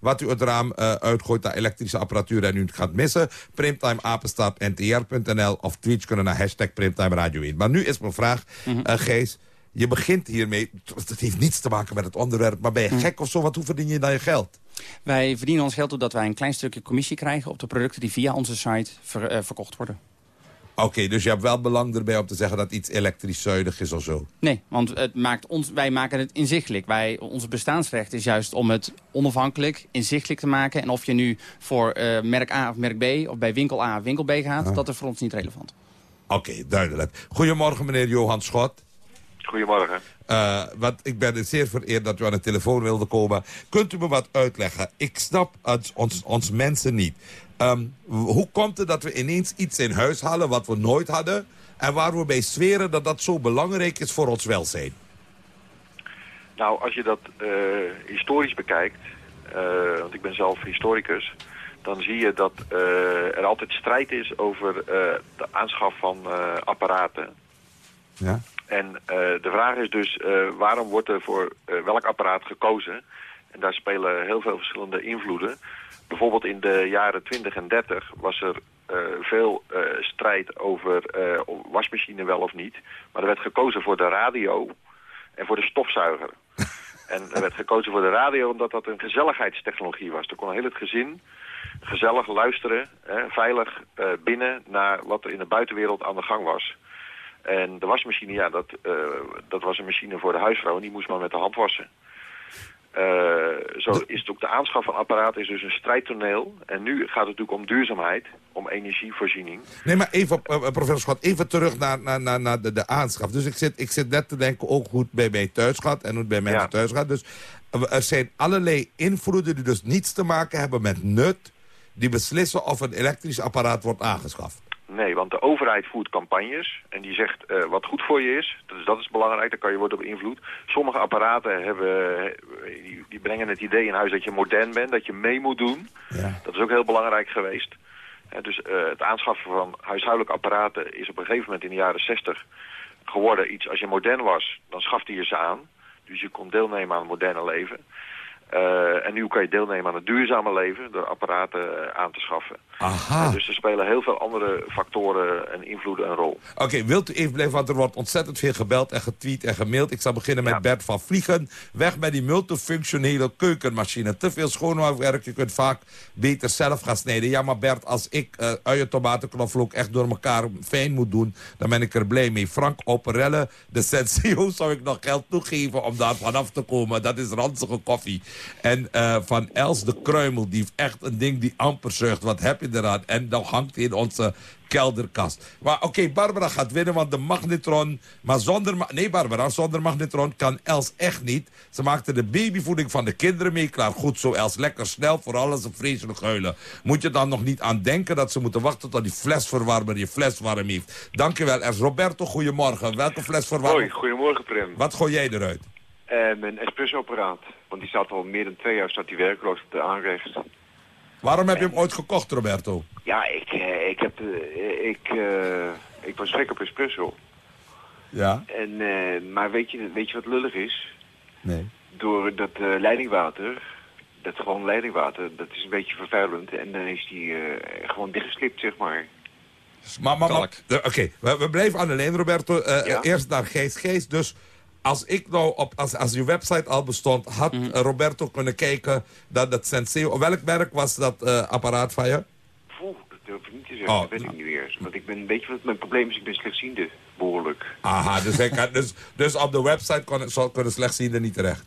wat u het raam uh, uitgooit naar elektrische apparatuur en u het gaat missen. Primtime apenstaat ntr.nl of tweets kunnen naar hashtag Primtime Radio 1. Maar nu is mijn vraag, Mhm. uh, Gees... Je begint hiermee, het heeft niets te maken met het onderwerp... maar ben Mhm. je gek of zo? Want hoe verdien je dan je geld? Wij verdienen ons geld doordat wij een klein stukje commissie krijgen... op de producten die via onze site ver, eh, verkocht worden. Oké, dus je hebt wel belang erbij om te zeggen dat iets elektrisch zuinig is of zo. Nee, want het maakt ons, wij maken het inzichtelijk. Wij, ons bestaansrecht is juist om het onafhankelijk, inzichtelijk te maken. En of je nu voor uh, merk A of merk B, of bij winkel A of winkel B gaat... Ah. dat is voor ons niet relevant. Oké, okay, duidelijk. Goedemorgen, meneer Johan Schot. Goedemorgen. Uh, wat, ik ben zeer vereerd dat u aan de telefoon wilde komen. Kunt u me wat uitleggen? Ik snap ons, ons mensen niet. Um, hoe komt het dat we ineens iets in huis halen wat we nooit hadden... en waar we bij zweren dat dat zo belangrijk is voor ons welzijn? Nou, als je dat uh, historisch bekijkt... Uh, want ik ben zelf historicus... dan zie je dat uh, er altijd strijd is over de aanschaf van apparaten. Ja? En de vraag is dus, waarom wordt er voor welk apparaat gekozen? En daar spelen heel veel verschillende invloeden. Bijvoorbeeld in de jaren 20 en 30 was er veel strijd over wasmachine wel of niet. Maar er werd gekozen voor de radio en voor de stofzuiger. en er werd gekozen voor de radio omdat dat een gezelligheidstechnologie was. Er kon heel het gezin gezellig luisteren, hè, veilig binnen naar wat er in de buitenwereld aan de gang was. En de wasmachine, ja, dat, dat was een machine voor de huisvrouw en die moest maar met de hand wassen. Eh, zo is het ook de aanschaf van apparaten is dus een strijdtoneel. En nu gaat het natuurlijk om duurzaamheid, om energievoorziening. Nee, maar even, eh, eh, professor Schot, even terug naar, naar, naar, naar de, de aanschaf. Dus ik zit, ik zit net te denken ook hoe het bij mij thuis gaat en hoe het bij mensen thuis gaat. Dus er zijn allerlei invloeden die dus niets te maken hebben met nut... die beslissen of een elektrisch apparaat wordt aangeschaft. Nee, want de overheid voert campagnes en die zegt eh, wat goed voor je is. Dus dat is belangrijk, daar kan je worden beïnvloed. Sommige apparaten hebben, eh, die, die brengen het idee in huis dat je modern bent, dat je mee moet doen. Dat is ook heel belangrijk geweest. Dus eh, het aanschaffen van huishoudelijke apparaten is op een gegeven moment in de jaren 60 geworden iets. Als je modern was, dan schafte je ze aan. Dus je kon deelnemen aan het moderne leven. En nu kan je deelnemen aan het duurzame leven door apparaten aan te schaffen. Aha. Eh, dus er spelen heel veel andere factoren en invloeden een rol. Oké, wilt u even blijven, want er wordt ontzettend veel gebeld en getweet en gemaild. Ik zal beginnen met Bert van Vliegen. Weg met die multifunctionele keukenmachine. Te veel schoonmaakwerk, je kunt vaak beter zelf gaan snijden. Ja, maar Bert, als ik uh, uien, tomaten, knoflook echt door elkaar fijn moet doen... dan ben ik er blij mee. Frank Operelle, de Senseo, zou ik nog geld toegeven om daar vanaf te komen. Dat is ranzige koffie. En uh, van Els de Kruimeldief, echt een ding die amper zucht. Wat heb je eraan? En dan hangt in onze kelderkast. Maar oké, okay, Barbara gaat winnen, want de magnetron... Maar zonder... Ma nee, Barbara, zonder magnetron kan Els echt niet. Ze maakte de babyvoeding van de kinderen mee. Klaar, goed zo, Els. Lekker snel, vooral als ze vreselijk huilen. Moet je dan nog niet aan denken dat ze moeten wachten... tot die flesverwarmer je fles warm heeft. Dankjewel, Els. Roberto, goedemorgen. Welke flesverwarmer? Hoi, goedemorgen, Prem. Wat gooi jij eruit? Uh, mijn espresso-apparaat. Want die staat al meer dan twee jaar staat die werkloos op de aanrecht. Waarom heb je hem ooit gekocht, Roberto? Ja, ik, uh, ik, heb, uh, ik, uh, ik was gek op espresso. Ja? En, maar weet je, weet je wat lullig is? Nee. Door dat leidingwater, dat gewoon leidingwater, dat is een beetje vervuilend. En dan is die gewoon dichtgeslipt, zeg maar. Maar, maar, maar oké, okay. we, we, blijven aan de lijn, Roberto. Ja? Eerst naar Gijs. Gijs, dus als ik nou op, als, als uw website al bestond, had mm -hmm. Roberto kunnen kijken dat het Senseo... Welk merk was dat uh, apparaat van je? Oeh, dat durf ik niet te zeggen, oh, dat weet nou. ik niet meer. Want ik ben, weet je wat mijn probleem is? Ik ben slechtziende, behoorlijk. Aha, dus, ik kan, dus, dus op de website kon, zo, kunnen slechtzienden niet terecht?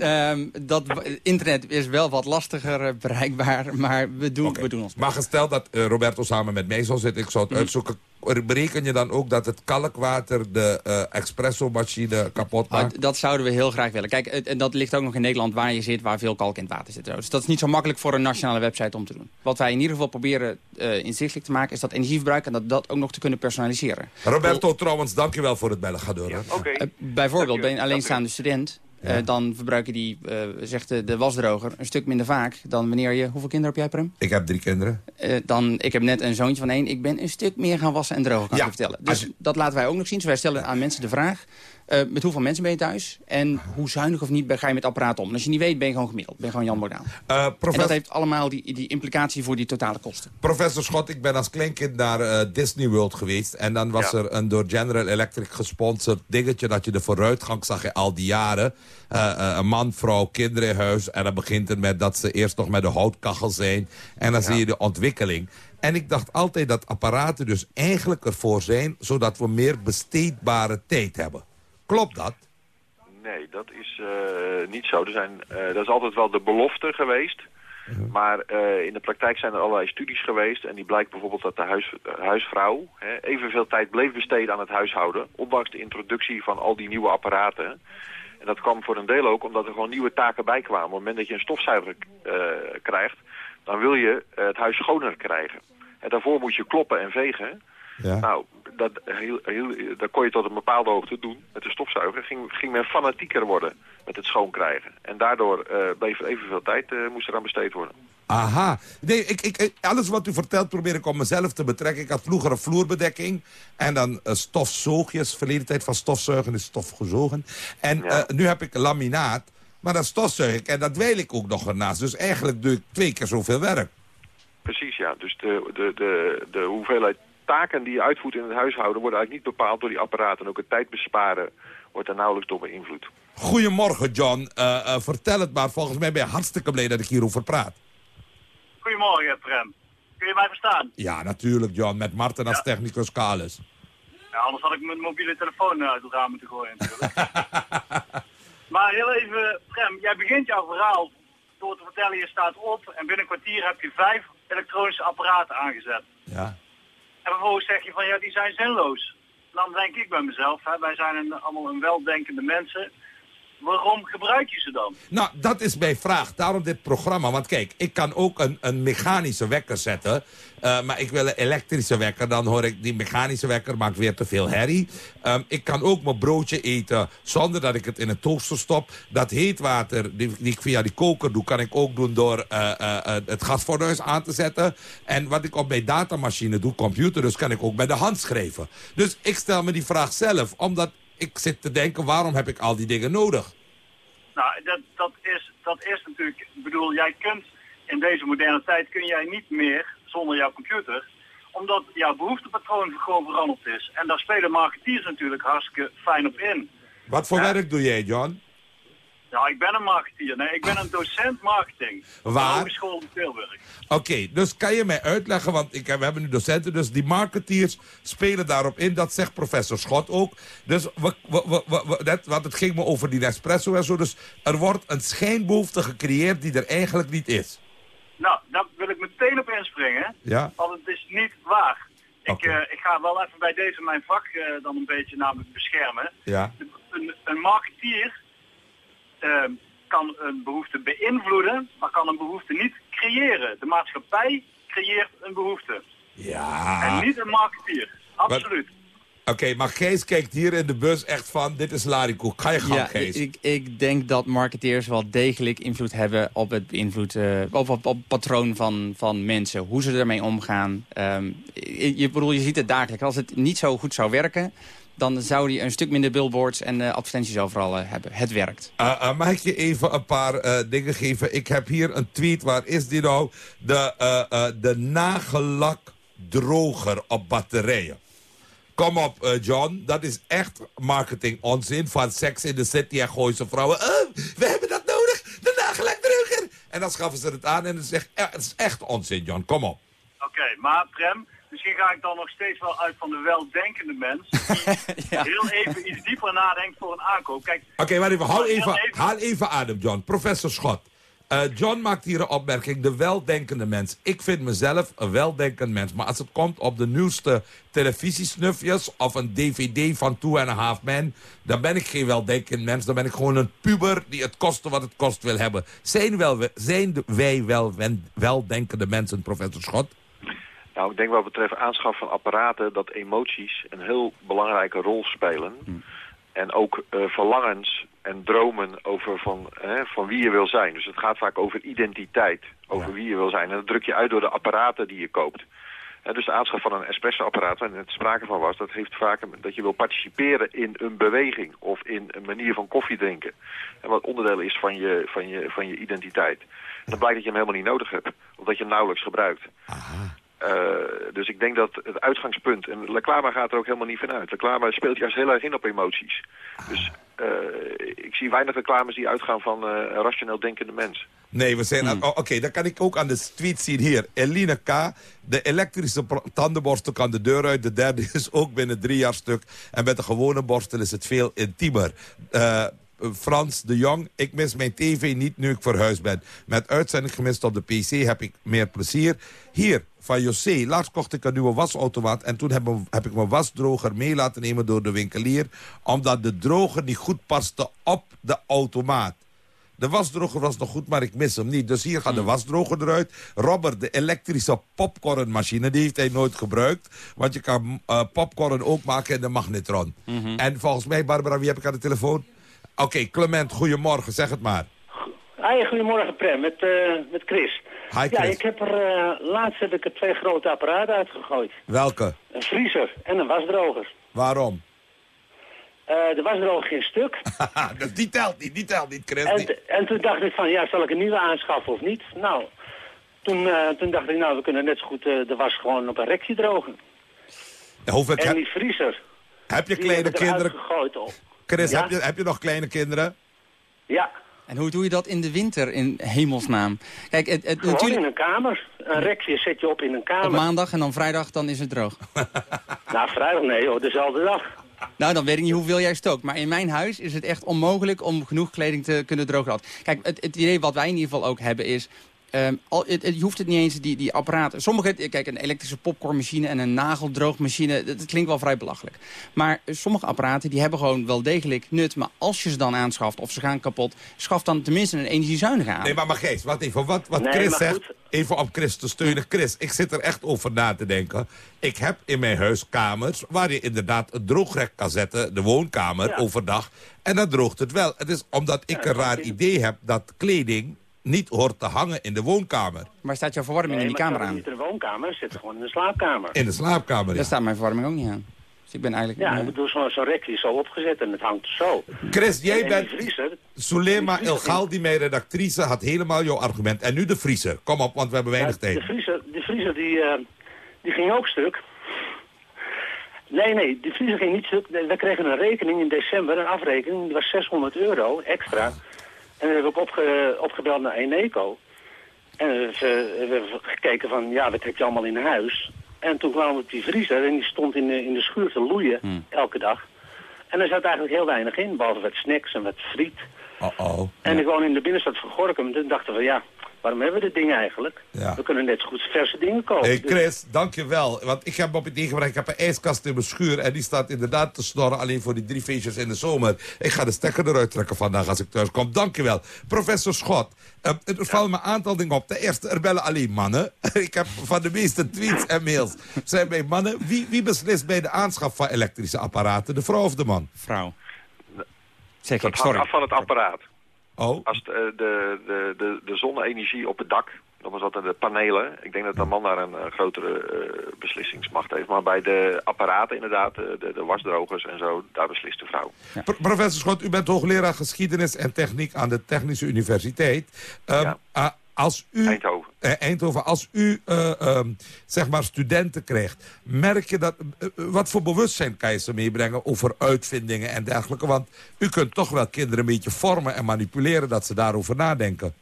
Um, dat, internet is wel wat lastiger uh, bereikbaar, maar we doen, okay. we doen ons. Maar gesteld dat uh, Roberto samen met mij zou zitten, ik zou het mm. uitzoeken. Bereken je dan ook dat het kalkwater de uh, espresso-machine kapot maakt? Oh, dat zouden we heel graag willen. Kijk, en dat ligt ook nog in Nederland waar je zit, waar veel kalk in het water zit. Dus dat is niet zo makkelijk voor een nationale website om te doen. Wat wij in ieder geval proberen inzichtelijk te maken, is dat energieverbruik en dat, dat ook nog te kunnen personaliseren. Roberto, Vol trouwens, dankjewel voor het bellen. Ga door. Ja, okay. bijvoorbeeld, ben je een alleenstaande student... Ja. Uh, dan verbruiken die, uh, zegt de, de, wasdroger, een stuk minder vaak dan wanneer je... Hoeveel kinderen heb jij, Prem? Ik heb drie kinderen. Uh, dan, ik heb net een zoontje van één. Ik ben een stuk meer gaan wassen en drogen, kan ja. ik je vertellen. Dus je... dat laten wij ook nog zien. Dus wij stellen aan mensen de vraag... met hoeveel mensen ben je thuis? En hoe zuinig of niet ga je met apparaat om? En als je niet weet, ben je gewoon gemiddeld. Ben je gewoon Jan Bodaan. Professor... En dat heeft allemaal die, die implicatie voor die totale kosten. Professor Schot, ik ben als kleinkind naar Disney World geweest. En dan was ja. er een door General Electric gesponsord dingetje... dat je de vooruitgang zag in al die jaren... Uh, uh, een man, vrouw, kinderen in huis. En dan begint het met dat ze eerst nog met de houtkachel zijn. En dan ja. zie je de ontwikkeling. En ik dacht altijd dat apparaten dus eigenlijk ervoor zijn... zodat we meer besteedbare tijd hebben. Klopt dat? Nee, dat is uh, niet zo. Er zijn, dat is altijd wel de belofte geweest. Uh-huh. Maar in de praktijk zijn er allerlei studies geweest. En die blijkt bijvoorbeeld dat de huis, huisvrouw hè, evenveel tijd bleef besteden aan het huishouden. Ondanks de introductie van al die nieuwe apparaten. En dat kwam voor een deel ook omdat er gewoon nieuwe taken bij kwamen. Op het moment dat je een stofzuiger uh, krijgt, dan wil je uh, het huis schoner krijgen. En daarvoor moet je kloppen en vegen. Ja. Nou, dat, heel, heel, dat kon je tot een bepaalde hoogte doen. Met de stofzuiger ging, ging men fanatieker worden met het schoonkrijgen. En daardoor uh, bleef er evenveel tijd uh, moest eraan besteed worden. Aha. Nee, ik, ik, alles wat u vertelt probeer ik om mezelf te betrekken. Ik had vroeger een vloerbedekking. En dan uh, stofzoogjes. Verleden tijd van stofzuigen is stofgezogen. En ja. nu heb ik laminaat. Maar dat stofzuig ik. En dat wil ik ook nog ernaast. Dus eigenlijk doe ik twee keer zoveel werk. Precies, ja. Dus de, de, de, de hoeveelheid taken die je uitvoert in het huishouden... worden eigenlijk niet bepaald door die apparaten. En ook het tijd besparen wordt daar nauwelijks door beïnvloed. Goedemorgen, John. Uh, vertel het maar. Volgens mij ben je hartstikke blij dat ik hierover praat. Goedemorgen, Prem. Kun je mij verstaan? Ja, natuurlijk, John. Met Martin als ja. technicus Kalis. Ja, anders had ik mijn mobiele telefoon uit het raam moeten gooien natuurlijk. Maar heel even, Prem, jij begint jouw verhaal door te vertellen, je staat op en binnen een kwartier heb je vijf elektronische apparaten aangezet. Ja. En vervolgens zeg je van, ja, die zijn zinloos. Dan denk ik bij mezelf, hè, wij zijn allemaal een weldenkende mensen. Waarom gebruik je ze dan? Nou, dat is mijn vraag. Daarom dit programma. Want kijk, ik kan ook een, een mechanische wekker zetten. eh, maar ik wil een elektrische wekker. Dan hoor ik, die mechanische wekker maakt weer te veel herrie. Ehm, ik kan ook mijn broodje eten zonder dat ik het in een toaster stop. Dat heetwater, die, die ik via die koker doe... kan ik ook doen door eh, eh, het gasfornuis aan te zetten. En wat ik op mijn datamachine doe, computer... dus kan ik ook met de hand schrijven. Dus ik stel me die vraag zelf, omdat ik zit te denken... waarom heb ik al die dingen nodig? Nou, dat, dat, is, dat is natuurlijk, ik bedoel, jij kunt in deze moderne tijd kun jij niet meer zonder jouw computer, omdat jouw behoeftepatroon gewoon veranderd is. En daar spelen marketeers natuurlijk hartstikke fijn op in. Wat voor werk doe jij, John? Ja, ik ben een marketeer. Nee, ik ben een docent marketing. Op de Waar? Hogeschool in Tilburg. Oké, dus kan je mij uitleggen, want ik, we hebben nu docenten... dus die marketeers spelen daarop in, dat zegt professor Schot ook. Dus we, want het ging me over die Nespresso en zo... dus er wordt een schijnbehoefte gecreëerd die er eigenlijk niet is. Nou, daar wil ik meteen op inspringen. Ja? Want het is niet waar. Ik, eh, ik ga wel even bij deze mijn vak eh, dan een beetje namelijk beschermen. Ja. Een, een marketeer eh, kan een behoefte beïnvloeden, maar kan een behoefte niet creëren. De maatschappij creëert een behoefte. Ja. En niet een marketeer. Absoluut. Oké, maar Gees kijkt hier in de bus echt van... dit is larikoek. Ga je gang, Ja, Gees. ik, ik denk dat marketeers wel degelijk invloed hebben op het beïnvloed, eh, op, op, patroon van, van mensen. Hoe ze ermee omgaan. Ehm, je, je, bedoel, je ziet het dagelijks. Als het niet zo goed zou werken, dan zou die een stuk minder billboards en eh, advertenties overal eh, hebben. Het werkt. Uh, uh, mag ik je even een paar uh, dingen geven? Ik heb hier een tweet. Waar is die nou? De, uh, de nagellakdroger op batterijen. Kom op, uh, John. Dat is echt marketing onzin van Sex in the City en Gooise vrouwen. Uh, we hebben dat nodig, de nagellakdroger. En dan schaffen ze het aan en het is echt, het is echt onzin, John. Kom op. Oké, maar Prem, misschien ga ik dan nog steeds wel uit van de weldenkende mens. Die heel even iets dieper nadenkt voor een aankoop. Kijk, Oké, okay, maar even, hou heel even, even- haal even adem, John. Professor Schot. Uh, John maakt hier een opmerking, de weldenkende mens. Ik vind mezelf een weldenkend mens. Maar als het komt op de nieuwste televisiesnufjes... of een dvd van Two and a Half Men... dan ben ik geen weldenkend mens. Dan ben ik gewoon een puber die het koste wat het kost wil hebben. Zijn, wel, zijn wij wel weldenkende mensen, professor Schot? Nou, ik denk wat betreft aanschaf van apparaten dat emoties een heel belangrijke rol spelen. En ook eh, verlangens en dromen over van, hè, van wie je wil zijn. Dus het gaat vaak over identiteit, over wie je wil zijn. En dat druk je uit door de apparaten die je koopt. Dus de aanschaf van een espresso-apparaat, waar net sprake van was... dat heeft vaak dat je wil participeren in een beweging... of in een manier van koffie drinken. En wat onderdeel is van je, van je, van je identiteit. En dan blijkt dat je hem helemaal niet nodig hebt. Of dat je hem nauwelijks gebruikt. Eh, dus ik denk dat het uitgangspunt... en Leclama gaat er ook helemaal niet van uit. Speelt juist heel erg in op emoties. Dus eh, ik zie weinig reclames die uitgaan van een rationeel denkende mens. Nee, we zijn... Hmm. oh, Oké, dan kan ik ook aan de tweet zien hier. Eline K. De elektrische tandenborstel kan de deur uit. De derde is ook binnen drie jaar stuk. En met de gewone borstel is het veel intiemer. Frans de Jong, ik mis mijn tv niet nu ik verhuisd ben. Met uitzending gemist op de pc heb ik meer plezier. Hier, van José, laatst kocht ik een nieuwe wasautomaat... en toen heb, heb ik mijn wasdroger mee laten nemen door de winkelier... omdat de droger niet goed paste op de automaat. De wasdroger was nog goed, maar ik mis hem niet. Dus hier gaat de wasdroger eruit. Robert, de elektrische popcornmachine, die heeft hij nooit gebruikt. Want je kan eh, popcorn ook maken in de magnetron. En volgens mij, Barbara, wie heb ik aan de telefoon? Oké, Clement, goedemorgen, zeg het maar. Hi, goedemorgen Prem, met, eh, met Chris. Hi, Ja, ik heb er, eh, laatst heb ik er twee grote apparaten uitgegooid. Welke? Een vriezer en een wasdroger. Waarom? Eh, de wasdroger ging stuk. dus die telt niet, die telt niet, Chris. En, en toen dacht ik van, ja, zal ik een nieuwe aanschaffen of niet? Nou, toen, eh, toen dacht ik, nou, we kunnen net zo goed de was gewoon op een rekje drogen. Hoeveel en die vriezer, heb je kleine kinderen? gegooid. Op. Chris, Ja? heb, je, heb je nog kleine kinderen? Ja, En hoe doe je dat in de winter, in hemelsnaam? Kijk, het, het, gewoon natuurlijk in een kamer. Een rekje zet je op in een op kamer. maandag en dan vrijdag dan is het droog. Nou, vrijdag nee hoor, dezelfde dag. Nou, dan weet ik niet hoeveel jij stookt. Maar in mijn huis is het echt onmogelijk om genoeg kleding te kunnen drogen. Kijk, het, het idee wat wij in ieder geval ook hebben is... Ehm, al, het, het- je hoeft het niet eens, die, die apparaten. Sommige, kijk, een elektrische popcornmachine en een nageldroogmachine, dat, dat klinkt wel vrij belachelijk. Maar sommige apparaten die hebben gewoon wel degelijk nut. Maar als je ze dan aanschaft of ze gaan kapot, schaf dan tenminste een energiezuinige aan. Nee, maar, maar Gijs, wat even. Wat, wat Nee, Chris zegt, goed. even om Chris te steunen. Chris, ik zit er echt over na te denken. Ik heb in mijn huis kamers waar je inderdaad een droogrek kan zetten. De woonkamer, overdag. En dan droogt het wel. Het is omdat ik een raar idee heb dat kleding niet hoort te hangen in de woonkamer. Maar staat jouw verwarming in die kamer aan? zit niet in de woonkamer, zit gewoon in de slaapkamer. In de slaapkamer, ja. Daar staat mijn verwarming ook niet aan. Dus ik ben eigenlijk... Ja, eh, ik bedoel, zo'n zo'n rekje is zo opgezet en het hangt zo. Chris, jij En- en bent... vriezer, Sulema Ilgal, die mijn redactrice, had helemaal jouw argument. En nu de vriezer. Kom op, want we hebben weinig Ja, tijd. De vriezer, de vriezer die, eh, die ging ook stuk. Nee, nee, die vriezer ging niet stuk. We kregen een rekening in december, een afrekening, die was 600 euro extra. En dan heb ik opge, opgebeld naar Eneco. En ze we hebben gekeken van, ja, wat heb je allemaal in huis? En toen kwamen we op die vriezer en die stond in de, in de schuur te loeien, elke dag. En er zat eigenlijk heel weinig in, behalve wat snacks en wat friet. Oh-oh. En ik woon in de binnenstad van Gorkum. Toen dachten we, ja, waarom hebben we dit ding eigenlijk? Ja. We kunnen net zo goed verse dingen kopen. Hey Dus- Chris, dankjewel. Want ik heb op het idee gebracht, ik heb een ijskast in mijn schuur... en die staat inderdaad te snorren alleen voor die drie feestjes in de zomer. Ik ga de stekker eruit trekken vandaag als ik thuis kom. Dankjewel. Professor Schot, eh, er vallen me een aantal dingen op. Ten eerste, er bellen alleen mannen. ik heb van de meeste tweets en mails zijn bij mannen. Wie, wie beslist bij de aanschaf van elektrische apparaten? De vrouw of de man? Vrouw. Zeg dat ik, hangt sorry. af van het apparaat. Oh. Als de, de, de, de, de zonne-energie op het dak, dan was dat de panelen. Ik denk dat de man daar een eh, grotere eh, beslissingsmacht heeft. Maar bij de apparaten inderdaad, de, de, wasdrogers en zo, daar beslist de vrouw. Pro- Professor Schot, u bent hoogleraar geschiedenis en techniek aan de Technische Universiteit. Ehm, ah, als u, Eindhoven. eh, Eindhoven. Als u eh, ehm, zeg maar studenten krijgt, merk je dat... eh, wat voor bewustzijn kan je ze meebrengen over uitvindingen en dergelijke? Want u kunt toch wel kinderen een beetje vormen en manipuleren dat ze daarover nadenken.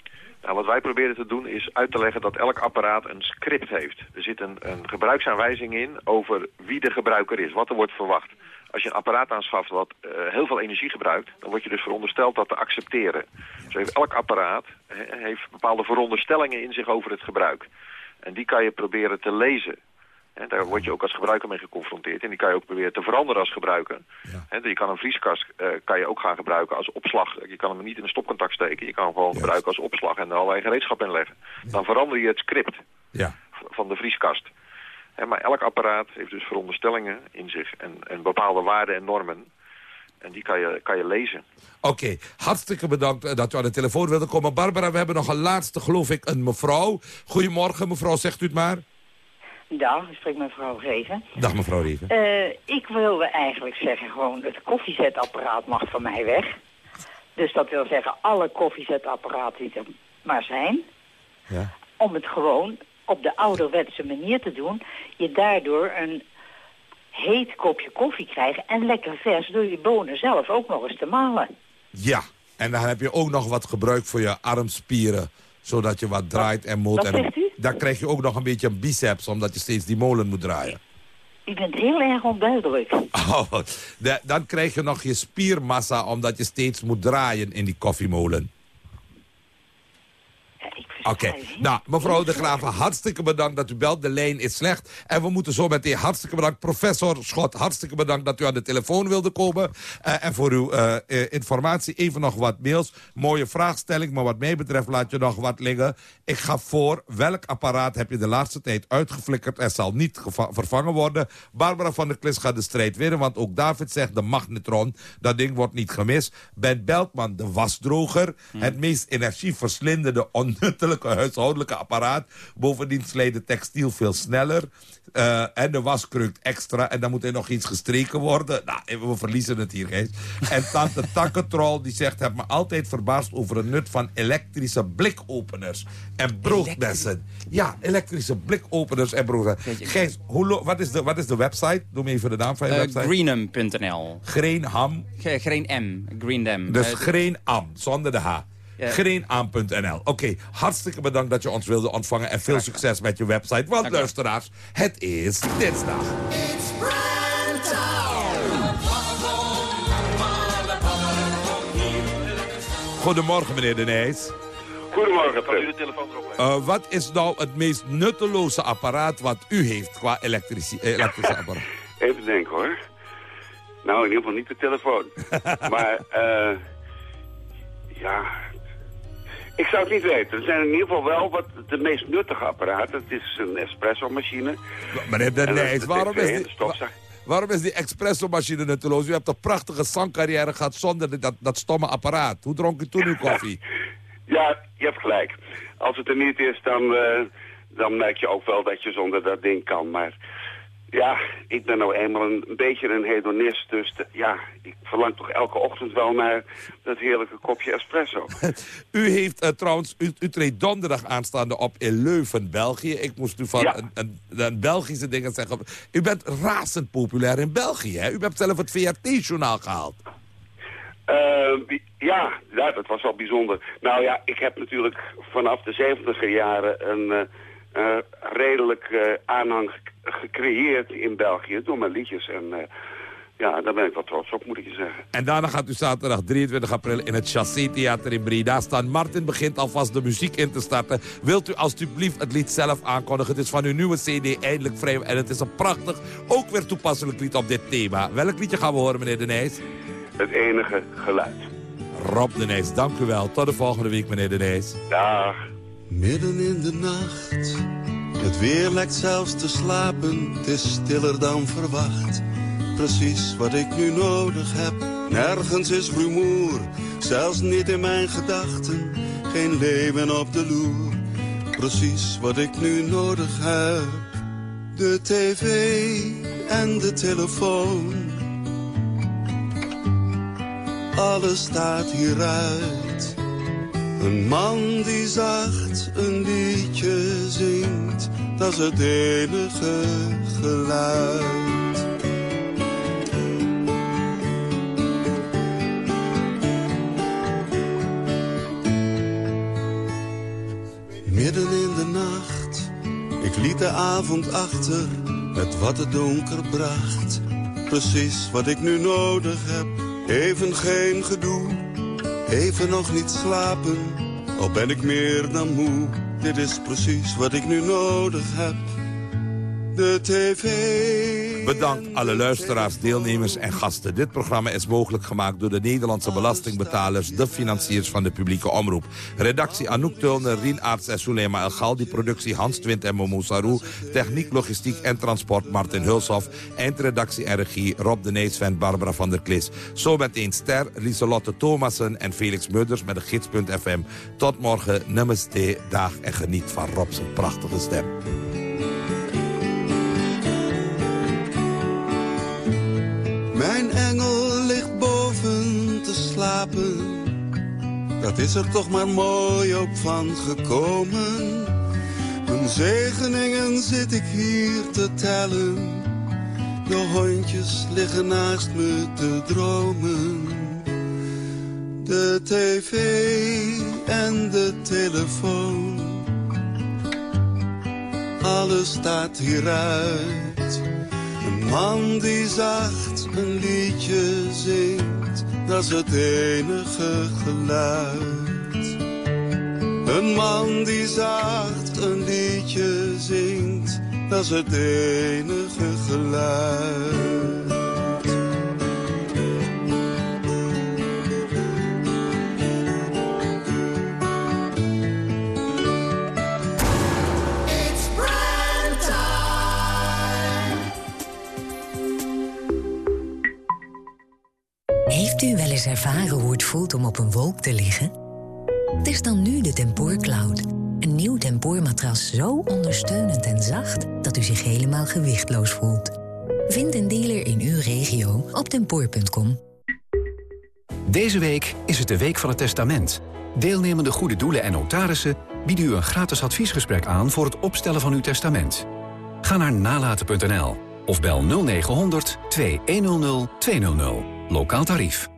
Nou, wat wij proberen te doen is uit te leggen dat elk apparaat een script heeft. Er zit een, een gebruiksaanwijzing in over wie de gebruiker is, wat er wordt verwacht. Als je een apparaat aanschaft wat eh, heel veel energie gebruikt, dan word je dus verondersteld dat te accepteren. Dus heeft elk apparaat he- heeft bepaalde veronderstellingen in zich over het gebruik. En die kan je proberen te lezen. En daar word je ook als gebruiker mee geconfronteerd. En die kan je ook proberen te veranderen als gebruiker. Hè, je kan een vrieskast eh, kan je ook gaan gebruiken als opslag. Je kan hem niet in een stopcontact steken. Je kan hem gewoon gebruiken als opslag en er allerlei gereedschap in leggen. Dan verander je het script Ja. van de vrieskast. Maar elk apparaat heeft dus veronderstellingen in zich en, en bepaalde waarden en normen. En die kan je, kan je lezen. Oké, hartstikke bedankt eh, dat u aan de telefoon wilde komen. Barbara, we hebben nog een laatste, geloof ik, een mevrouw. Goedemorgen, mevrouw, zegt u het maar. Dag, ik spreek mevrouw Reven. Dag, mevrouw Reven. Eh, ik wilde eigenlijk zeggen gewoon, het koffiezetapparaat mag van mij weg. Dus dat wil zeggen, alle koffiezetapparaten die er maar zijn. Ja. Om het gewoon op de ouderwetse manier te doen. Je daardoor een heet kopje koffie krijgt en lekker vers door je bonen zelf ook nog eens te malen. Ja, en dan heb je ook nog wat gebruik voor je armspieren. Zodat je wat draait en moet. en zegt u? Dan krijg je ook nog een beetje een biceps, omdat je steeds die molen moet draaien. U bent heel erg onduidelijk. Oh, de- dan krijg je nog je spiermassa, omdat je steeds moet draaien in die koffiemolen. Oké, nou, mevrouw de Graven, hartstikke bedankt dat u belt. De lijn is slecht. En we moeten zo meteen hartstikke bedankt. Professor Schot, hartstikke bedankt dat u aan de telefoon wilde komen. Eh, en voor uw eh, eh, informatie even nog wat mails. Mooie vraagstelling, maar wat mij betreft laat je nog wat liggen. Ik ga voor, welk apparaat heb je de laatste tijd uitgeflikkerd... en zal niet vervangen worden? Barbara van der Klis gaat de strijd winnen, want ook David zegt... de magnetron, dat ding wordt niet gemist. Ben Beltman, de wasdroger. Het meest energieverslindende, onnuttelijke huishoudelijke apparaat. Bovendien slijt het textiel veel sneller. Eh, en de was kreukt extra. En dan moet er nog iets gestreken worden. Nou, we verliezen het hier, Gees. En tante Takkentrol die zegt... heb me altijd verbaasd over het nut van elektrische blikopeners. En broodmessen. Ja, elektrische blikopeners en broodmessen. Gijs, hoe wat, is de, wat is de website? Doe me even de naam van je Eh, website. Greenham.nl. Greenham. Ge- Geen M, Greendam. Dus Eh, Greenam, zonder de H ja. greenaan.nl. Oké, hartstikke bedankt dat je ons wilde ontvangen. En veel succes met je website. Want luisteraars, het is dinsdag. Goedemorgen, meneer Denijs. Goedemorgen, Kan u de telefoon erop eh, Wat is nou het meest nutteloze apparaat wat u heeft qua eh, elektrische apparaat? Even denk hoor. Nou, in ieder geval niet de telefoon. maar, eh... Ja, ik zou het niet weten. Er zijn in ieder geval wel wat de meest nuttige apparaten. Het is een espresso-machine. Meneer De En dat is Nijs, de waarom is die... Waarom is die espresso-machine nutteloos? U hebt een prachtige zangcarrière gehad zonder dat, dat stomme apparaat. Hoe dronk u toen uw koffie? Ja, je hebt gelijk. Als het er niet is, dan, eh, dan merk je ook wel dat je zonder dat ding kan. Maar ja, ik ben nou eenmaal een, een beetje een hedonist. Dus de- ja, ik verlang toch elke ochtend wel naar dat heerlijke kopje espresso. U heeft eh, trouwens, u, u treedt donderdag aanstaande op in Leuven, België. Ik moest u van Ja. een, een, een Belgische dingen zeggen. U bent razend populair in België, hè? U hebt zelf het VRT-journaal gehaald. Eh, wie- ja, ja, dat was wel bijzonder. Nou ja, ik heb natuurlijk vanaf de 70 jaren een eh, eh, redelijk eh, aanhang ge- gecreëerd in België door mijn liedjes. En eh, ja, daar ben ik wel trots op, moet ik je zeggen. En daarna gaat u zaterdag 23 april in het Chassé Theater in Breda staan. Martin begint alvast de muziek in te starten. Wilt u alstublieft het lied zelf aankondigen? Het is van uw nieuwe cd eindelijk vrij. En het is een prachtig, ook weer toepasselijk lied op dit thema. Welk liedje gaan we horen, meneer De Nijs? Het enige geluid. Rob De Nijs, dank u wel. Tot de volgende week, meneer De Nijs. Dag. Midden in de nacht, het weer lijkt zelfs te slapen, het is stiller dan verwacht. Precies wat ik nu nodig heb, nergens is rumoer, zelfs niet in mijn gedachten, geen leven op de loer. Precies wat ik nu nodig heb, de tv en de telefoon. Alles staat hieruit. Een man die zacht een liedje zingt, dat is het enige geluid. Midden in de nacht, ik liet de avond achter, met wat het donker bracht. Precies wat ik nu nodig heb, even geen gedoe, even nog niet slapen, al ben ik meer dan moe. Dit is precies wat ik nu nodig heb, de tv. Bedankt alle luisteraars, deelnemers en gasten. Dit programma is mogelijk gemaakt door de Nederlandse belastingbetalers... de financiers van de publieke omroep. Redactie Anouk Tulner, Rien Aarts en Sulema El Galdi. Productie Hans Twint en Momo Sarou. Techniek, logistiek en transport Martin Hulshoff. Eindredactie en regie Rob de Nees en Barbara van der Klis. Zo meteen Ster, Lieselotte Thomassen en Felix Mudders met de gids.fm. Tot morgen, namaste, dag en geniet van Rob zijn prachtige stem. Dat is er toch maar mooi ook van gekomen. Mijn zegeningen zit ik hier te tellen. De hondjes liggen naast me te dromen. De tv en de telefoon. Alles staat hieruit. Een man die zacht een liedje zingt, dat is het enige geluid. Een man die zacht een liedje zingt, dat is het enige geluid. Heeft u wel eens ervaren hoe het voelt om op een wolk te liggen? Test dan nu de Tempoor Cloud. Een nieuw tempoormatras zo ondersteunend en zacht... dat u zich helemaal gewichtloos voelt. Vind een dealer in uw regio op tempoor.com. Deze week is het de Week van het Testament. Deelnemende goede doelen en notarissen bieden u een gratis adviesgesprek aan... voor het opstellen van uw testament. Ga naar nalaten.nl of bel 0900 2100 200. Lokaal tarief.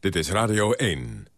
Dit is Radio 1.